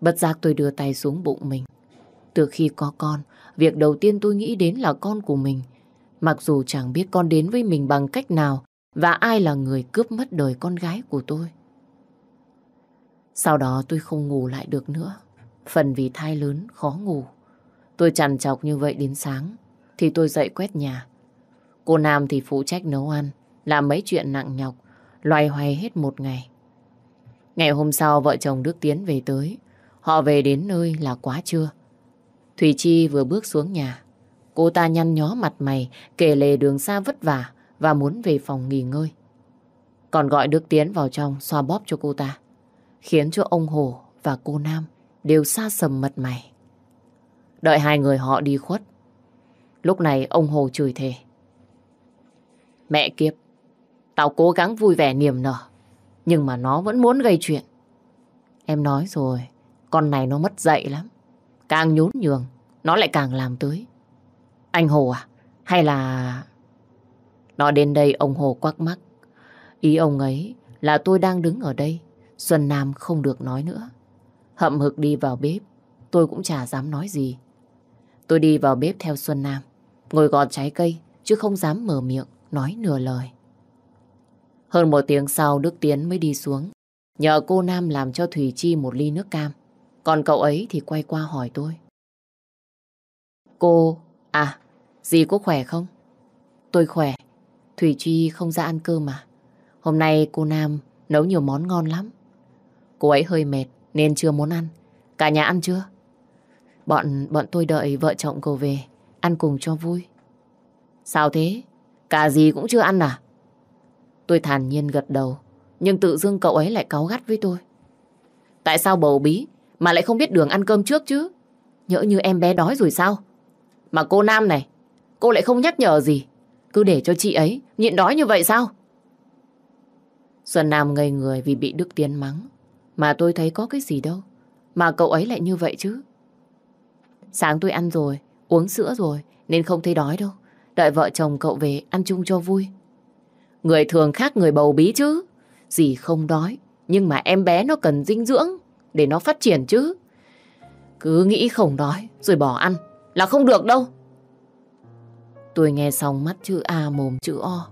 Bất giác tôi đưa tay xuống bụng mình. Từ khi có con, việc đầu tiên tôi nghĩ đến là con của mình. Mặc dù chẳng biết con đến với mình bằng cách nào và ai là người cướp mất đời con gái của tôi. Sau đó tôi không ngủ lại được nữa. Phần vì thai lớn, khó ngủ. Tôi chằn chọc như vậy đến sáng, thì tôi dậy quét nhà. Cô Nam thì phụ trách nấu ăn, làm mấy chuyện nặng nhọc, loay hoay hết một ngày. Ngày hôm sau vợ chồng Đức Tiến về tới, họ về đến nơi là quá trưa. Thủy Chi vừa bước xuống nhà, cô ta nhăn nhó mặt mày, kể lề đường xa vất vả và muốn về phòng nghỉ ngơi. Còn gọi Đức Tiến vào trong xoa bóp cho cô ta khiến cho ông Hồ và cô Nam đều xa sầm mật mày. Đợi hai người họ đi khuất. Lúc này ông Hồ chửi thề. Mẹ kiếp, tao cố gắng vui vẻ niềm nở, nhưng mà nó vẫn muốn gây chuyện. Em nói rồi, con này nó mất dạy lắm. Càng nhún nhường, nó lại càng làm tới. Anh Hồ à? Hay là... Nó đến đây ông Hồ quắc mắt. Ý ông ấy là tôi đang đứng ở đây Xuân Nam không được nói nữa. Hậm hực đi vào bếp, tôi cũng chả dám nói gì. Tôi đi vào bếp theo Xuân Nam, ngồi gọt trái cây, chứ không dám mở miệng, nói nửa lời. Hơn một tiếng sau Đức Tiến mới đi xuống. Nhờ cô Nam làm cho Thủy Chi một ly nước cam. Còn cậu ấy thì quay qua hỏi tôi. Cô, à, dì có khỏe không? Tôi khỏe. Thủy Chi không ra ăn cơm mà. Hôm nay cô Nam nấu nhiều món ngon lắm. Cô ấy hơi mệt nên chưa muốn ăn. Cả nhà ăn chưa? Bọn bọn tôi đợi vợ chồng cô về, ăn cùng cho vui. Sao thế? Cả gì cũng chưa ăn à? Tôi thản nhiên gật đầu, nhưng tự dưng cậu ấy lại cáu gắt với tôi. Tại sao bầu bí mà lại không biết đường ăn cơm trước chứ? Nhỡ như em bé đói rồi sao? Mà cô Nam này, cô lại không nhắc nhở gì. Cứ để cho chị ấy nhịn đói như vậy sao? Xuân Nam ngây người vì bị Đức Tiến mắng. Mà tôi thấy có cái gì đâu. Mà cậu ấy lại như vậy chứ. Sáng tôi ăn rồi, uống sữa rồi, nên không thấy đói đâu. Đợi vợ chồng cậu về ăn chung cho vui. Người thường khác người bầu bí chứ. Dì không đói, nhưng mà em bé nó cần dinh dưỡng để nó phát triển chứ. Cứ nghĩ không đói rồi bỏ ăn là không được đâu. Tôi nghe xong mắt chữ A mồm chữ O.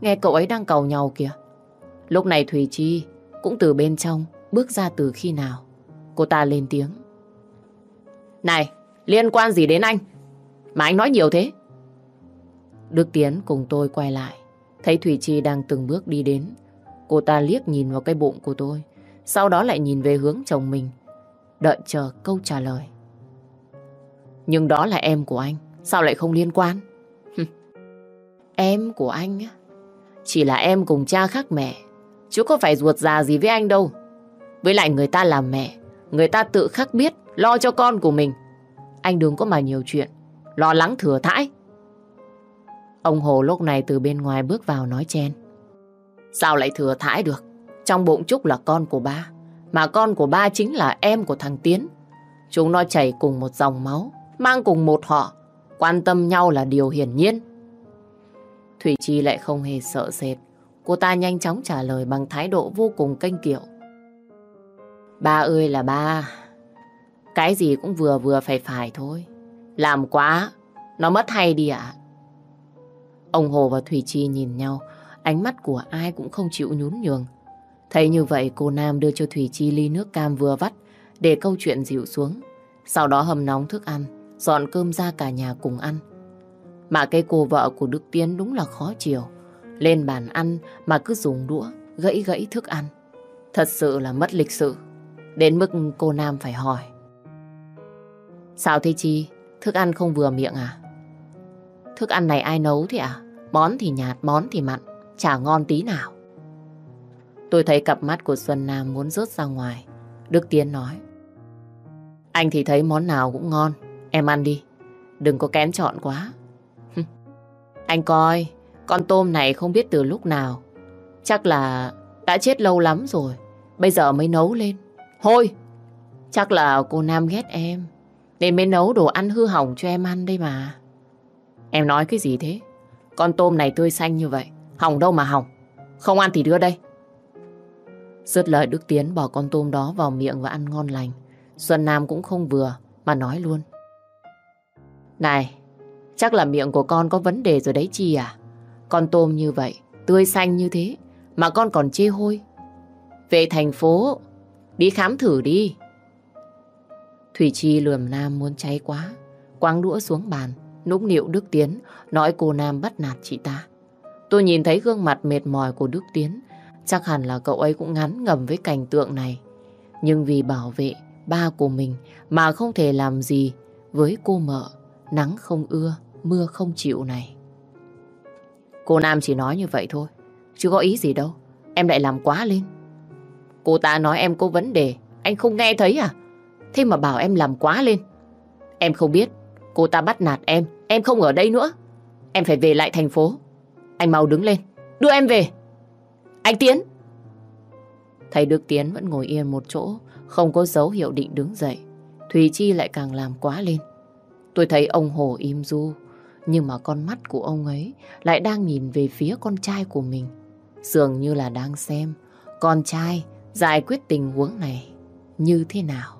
Nghe cậu ấy đang cầu nhau kìa. Lúc này Thùy Chi cũng từ bên trong bước ra từ khi nào. Cô ta lên tiếng. Này, liên quan gì đến anh? Mà anh nói nhiều thế. Đức Tiến cùng tôi quay lại. Thấy Thủy Chi đang từng bước đi đến. Cô ta liếc nhìn vào cái bụng của tôi. Sau đó lại nhìn về hướng chồng mình. Đợi chờ câu trả lời. Nhưng đó là em của anh. Sao lại không liên quan? em của anh á? Chỉ là em cùng cha khác mẹ. Chứ có phải ruột già gì với anh đâu. Với lại người ta làm mẹ. Người ta tự khắc biết lo cho con của mình. Anh đừng có mà nhiều chuyện. Lo lắng thừa thãi. Ông Hồ lúc này từ bên ngoài bước vào nói chen. Sao lại thừa thãi được? Trong bụng Trúc là con của ba. Mà con của ba chính là em của thằng Tiến. Chúng nó chảy cùng một dòng máu, mang cùng một họ. Quan tâm nhau là điều hiển nhiên. Thủy Chi lại không hề sợ sệt. Cô ta nhanh chóng trả lời bằng thái độ vô cùng kênh kiệu. Ba ơi là ba. Cái gì cũng vừa vừa phải phải thôi. Làm quá, nó mất hay đi ạ. Ông Hồ và Thủy Chi nhìn nhau, ánh mắt của ai cũng không chịu nhún nhường. Thấy như vậy cô Nam đưa cho Thủy Chi ly nước cam vừa vắt để câu chuyện dịu xuống. Sau đó hầm nóng thức ăn, dọn cơm ra cả nhà cùng ăn. Mà cái cô vợ của Đức Tiến đúng là khó chiều. Lên bàn ăn mà cứ dùng đũa, gãy gãy thức ăn. Thật sự là mất lịch sự. Đến mức cô Nam phải hỏi. Sao thế Chi? Thức ăn không vừa miệng à? Thức ăn này ai nấu thế à? Món thì nhạt, món thì mặn. Chả ngon tí nào. Tôi thấy cặp mắt của Xuân Nam muốn rớt ra ngoài. Đức Tiến nói. Anh thì thấy món nào cũng ngon. Em ăn đi. Đừng có kén chọn quá. anh coi, con tôm này không biết từ lúc nào. Chắc là đã chết lâu lắm rồi. Bây giờ mới nấu lên. Hôi! Chắc là cô Nam ghét em. Nên mới nấu đồ ăn hư hỏng cho em ăn đây mà. Em nói cái gì thế? Con tôm này tươi xanh như vậy. Hỏng đâu mà hỏng. Không ăn thì đưa đây. Dứt lời Đức Tiến bỏ con tôm đó vào miệng và ăn ngon lành. Xuân Nam cũng không vừa mà nói luôn. Này, chắc là miệng của con có vấn đề rồi đấy chi à? Con tôm như vậy, tươi xanh như thế, mà con còn chê hôi. Về thành phố, đi khám thử đi. Thủy Chi lườm Nam muốn cháy quá, quăng đũa xuống bàn, nũng nịu Đức Tiến, nói cô Nam bắt nạt chị ta. Tôi nhìn thấy gương mặt mệt mỏi của Đức Tiến, chắc hẳn là cậu ấy cũng ngắn ngầm với cảnh tượng này. Nhưng vì bảo vệ ba của mình mà không thể làm gì với cô mợ, nắng không ưa, mưa không chịu này. Cô Nam chỉ nói như vậy thôi, chứ có ý gì đâu, em lại làm quá lên. Cô ta nói em có vấn đề, anh không nghe thấy à? Thế mà bảo em làm quá lên. Em không biết, cô ta bắt nạt em, em không ở đây nữa. Em phải về lại thành phố. Anh mau đứng lên, đưa em về. Anh Tiến! Thầy Đức Tiến vẫn ngồi yên một chỗ, không có dấu hiệu định đứng dậy. Thùy Chi lại càng làm quá lên. Tôi thấy ông Hồ im du, nhưng mà con mắt của ông ấy lại đang nhìn về phía con trai của mình. Dường như là đang xem con trai giải quyết tình huống này như thế nào.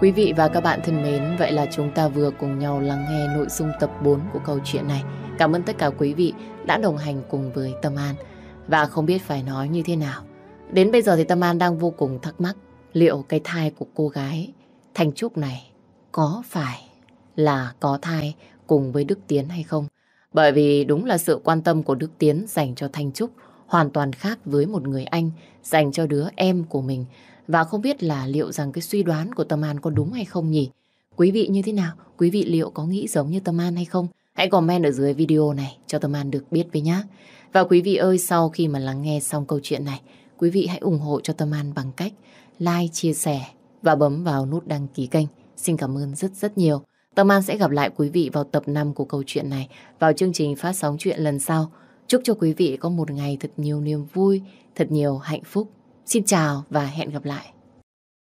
Quý vị và các bạn thân mến, vậy là chúng ta vừa cùng nhau lắng nghe nội dung tập 4 của câu chuyện này. Cảm ơn tất cả quý vị đã đồng hành cùng với Tâm An. Và không biết phải nói như thế nào. Đến bây giờ thì Tâm An đang vô cùng thắc mắc liệu cái thai của cô gái Thanh Trúc này có phải là có thai cùng với Đức Tiến hay không? Bởi vì đúng là sự quan tâm của Đức Tiến dành cho Thanh Trúc hoàn toàn khác với một người anh dành cho đứa em của mình. Và không biết là liệu rằng cái suy đoán của Tâm An có đúng hay không nhỉ? Quý vị như thế nào? Quý vị liệu có nghĩ giống như Tâm An hay không? Hãy comment ở dưới video này cho Tâm An được biết với nhé. Và quý vị ơi, sau khi mà lắng nghe xong câu chuyện này, quý vị hãy ủng hộ cho Tâm An bằng cách like, chia sẻ và bấm vào nút đăng ký kênh. Xin cảm ơn rất rất nhiều. Tâm An sẽ gặp lại quý vị vào tập 5 của câu chuyện này vào chương trình phát sóng chuyện lần sau. Chúc cho quý vị có một ngày thật nhiều niềm vui, thật nhiều hạnh phúc. Xin chào và hẹn gặp lại.